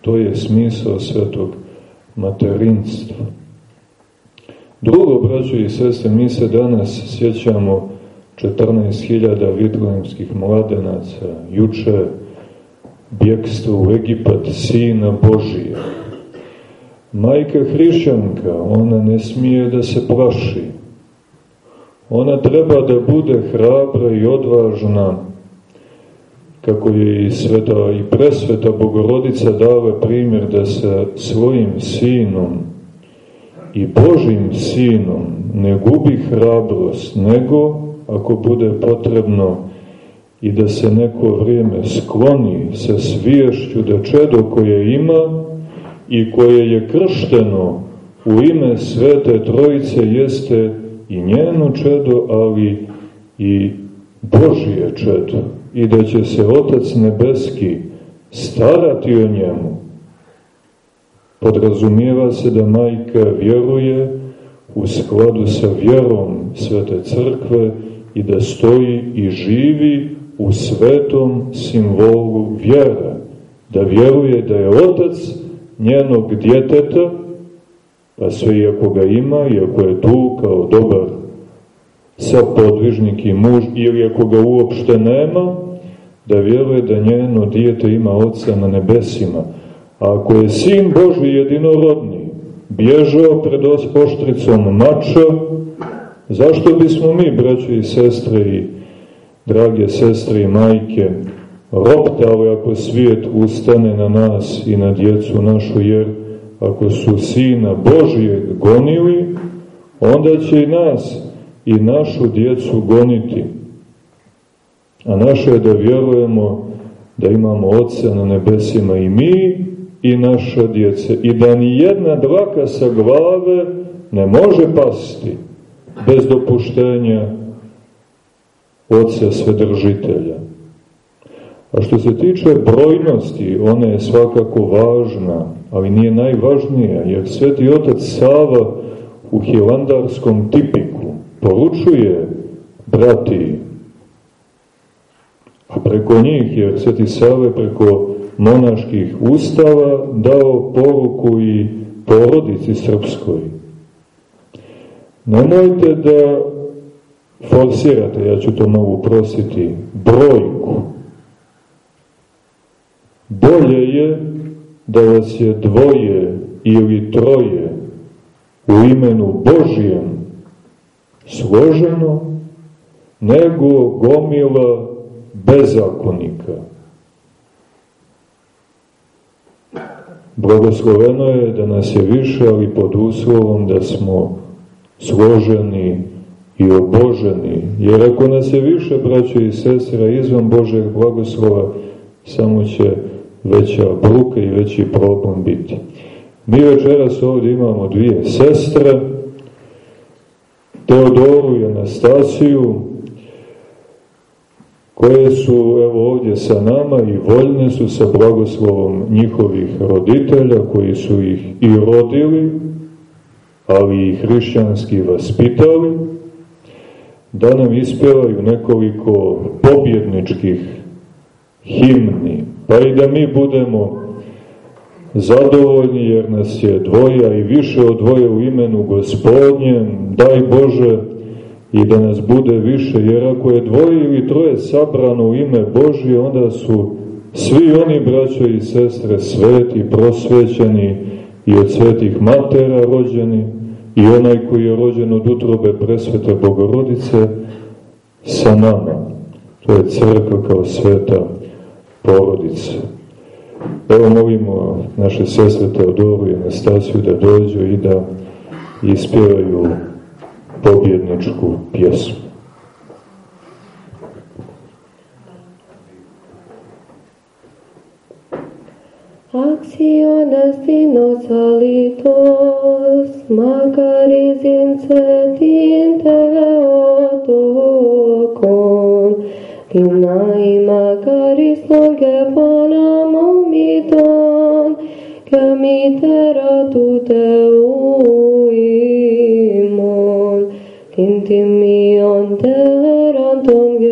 To je smisao svetog materinstva. Drugo, braćo i sestre, mi se danas sjećamo 14.000 vitlemskih mladenaca, juče bjekstvo u Egipat, sina Božija. Majka hrišćanka, ona ne smije da se plaši. Ona treba da bude hrabra i odvažna, kako je i sveta i presveta Bogorodica dala primjer da se svojim sinom i Božim sinom ne gubi hrabrost, nego, ako bude potrebno, i da se neko vrijeme skloni sa sviješću da čedo koje ima i koje je kršteno u ime Svete Trojice jeste i njeno čedo, ali i Božije čedo i da će se Otac Nebeski starati o njemu. Podrazumijeva se da majka vjeruje u skladu sa vjerom Svete Crkve i da stoji i živi u svetom simbolu vjera, da vjeruje da je Otac njenog djeteta, pa sve iako ga ima, iako je tu kao dobar podvižnik i muž, ili ako ga uopšte nema, da vjeruje da njeno dijete ima oca na nebesima. A ako je sin Boži jedinorodni, bježao pred oštricom mača, zašto bismo mi, braći i sestre i drage sestre i majke, roptali ako svijet ustane na nas i na djecu našu, jer ako su sina Božije gonili, onda će i nas i našu djecu goniti. A naše je da vjerujemo da imamo Otca na nebesima i mi i naša djece. I da ni jedna dlaka sa glave ne može pasti bez dopuštenja Otca Svedržitelja. A što se tiče brojnosti, ona je svakako važna, ali nije najvažnija, jer Sveti Otac Sava u hilandarskom tipiku poručuje brati a preko njih je Sveti Save preko monaških ustava dao poruku i porodici srpskoj. Nemojte da forsirate, ja ću to mogu prositi, brojku. Bolje je da vas je dvoje ili troje u imenu Božijem složeno, nego gomila bezakonika. Blagosloveno je da nas je više, ali pod uslovom da smo složeni i oboženi. Jer ako nas je više, braće i sestra, izvan Božeg blagoslova, samo će veća bruka i veći problem biti. Mi večeras ovdje imamo dvije sestre, Teodoru i Anastasiju, koje su evo ovdje sa nama i voljne su sa blagoslovom njihovih roditelja koji su ih i rodili, ali i hrišćanski vaspitali, da nam ispjevaju nekoliko pobjedničkih himni, pa i da mi budemo zadovoljni jer nas je dvoja i više od dvoje u imenu gospodnjem, daj Bože i da nas bude više, jer ako je dvoje ili troje sabrano u ime Božje, onda su svi oni braćo i sestre sveti, prosvećeni i od svetih matera rođeni i onaj koji je rođen od utrobe presvete Bogorodice sa nama. To je crkva kao sveta porodica. Evo molimo naše sestre Teodoru i Anastasiju da dođu i da ispjevaju pobjedničku pjesmu. Acción makar alitos, se incetin te veotocon, najmakar macaris noge ponos, Kamiteratu teu imon, tintim ion terantum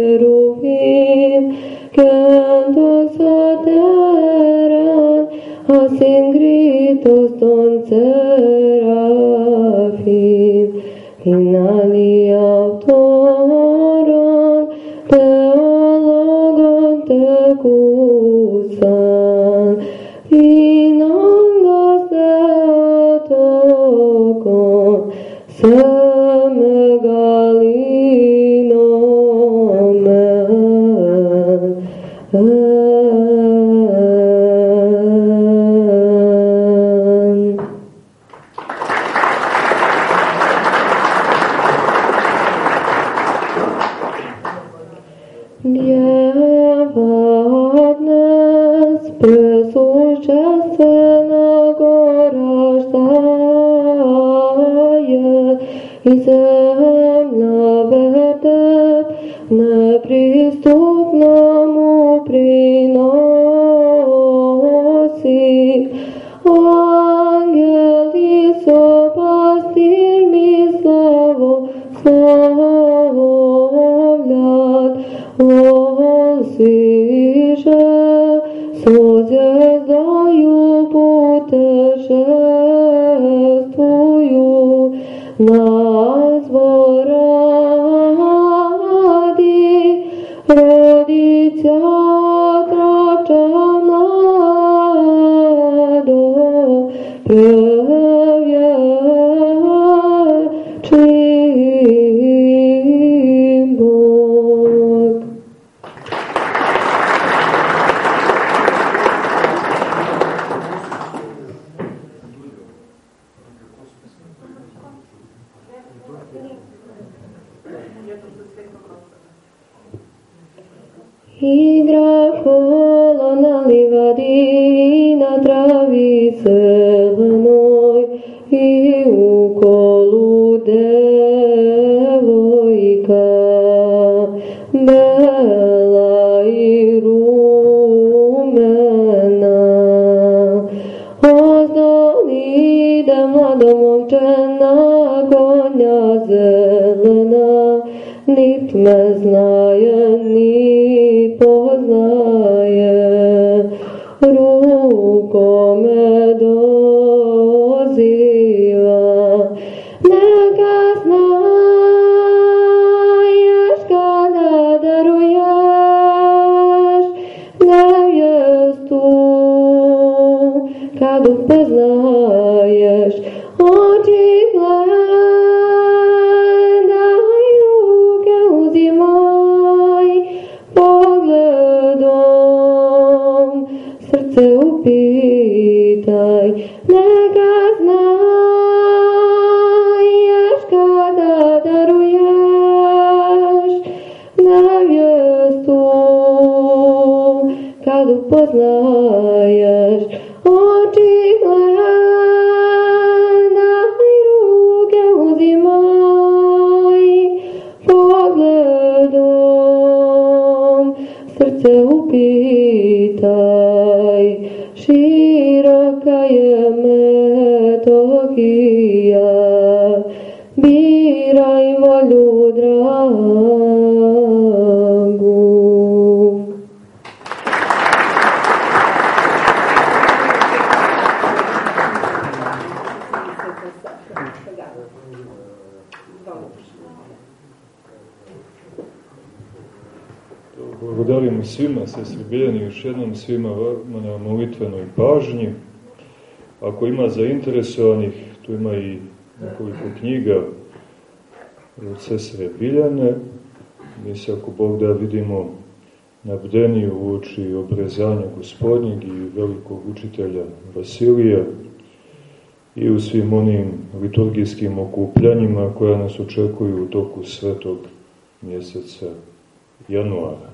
zainteresovanih, tu ima i nekoliko knjiga od sestre Biljane, mi se ako Bog da vidimo na bdeniju oči obrezanja gospodnjeg i velikog učitelja Vasilija i u svim onim liturgijskim okupljanjima koja nas očekuju u toku svetog mjeseca januara.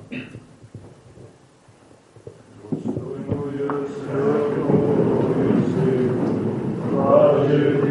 Gospodinu je Amém.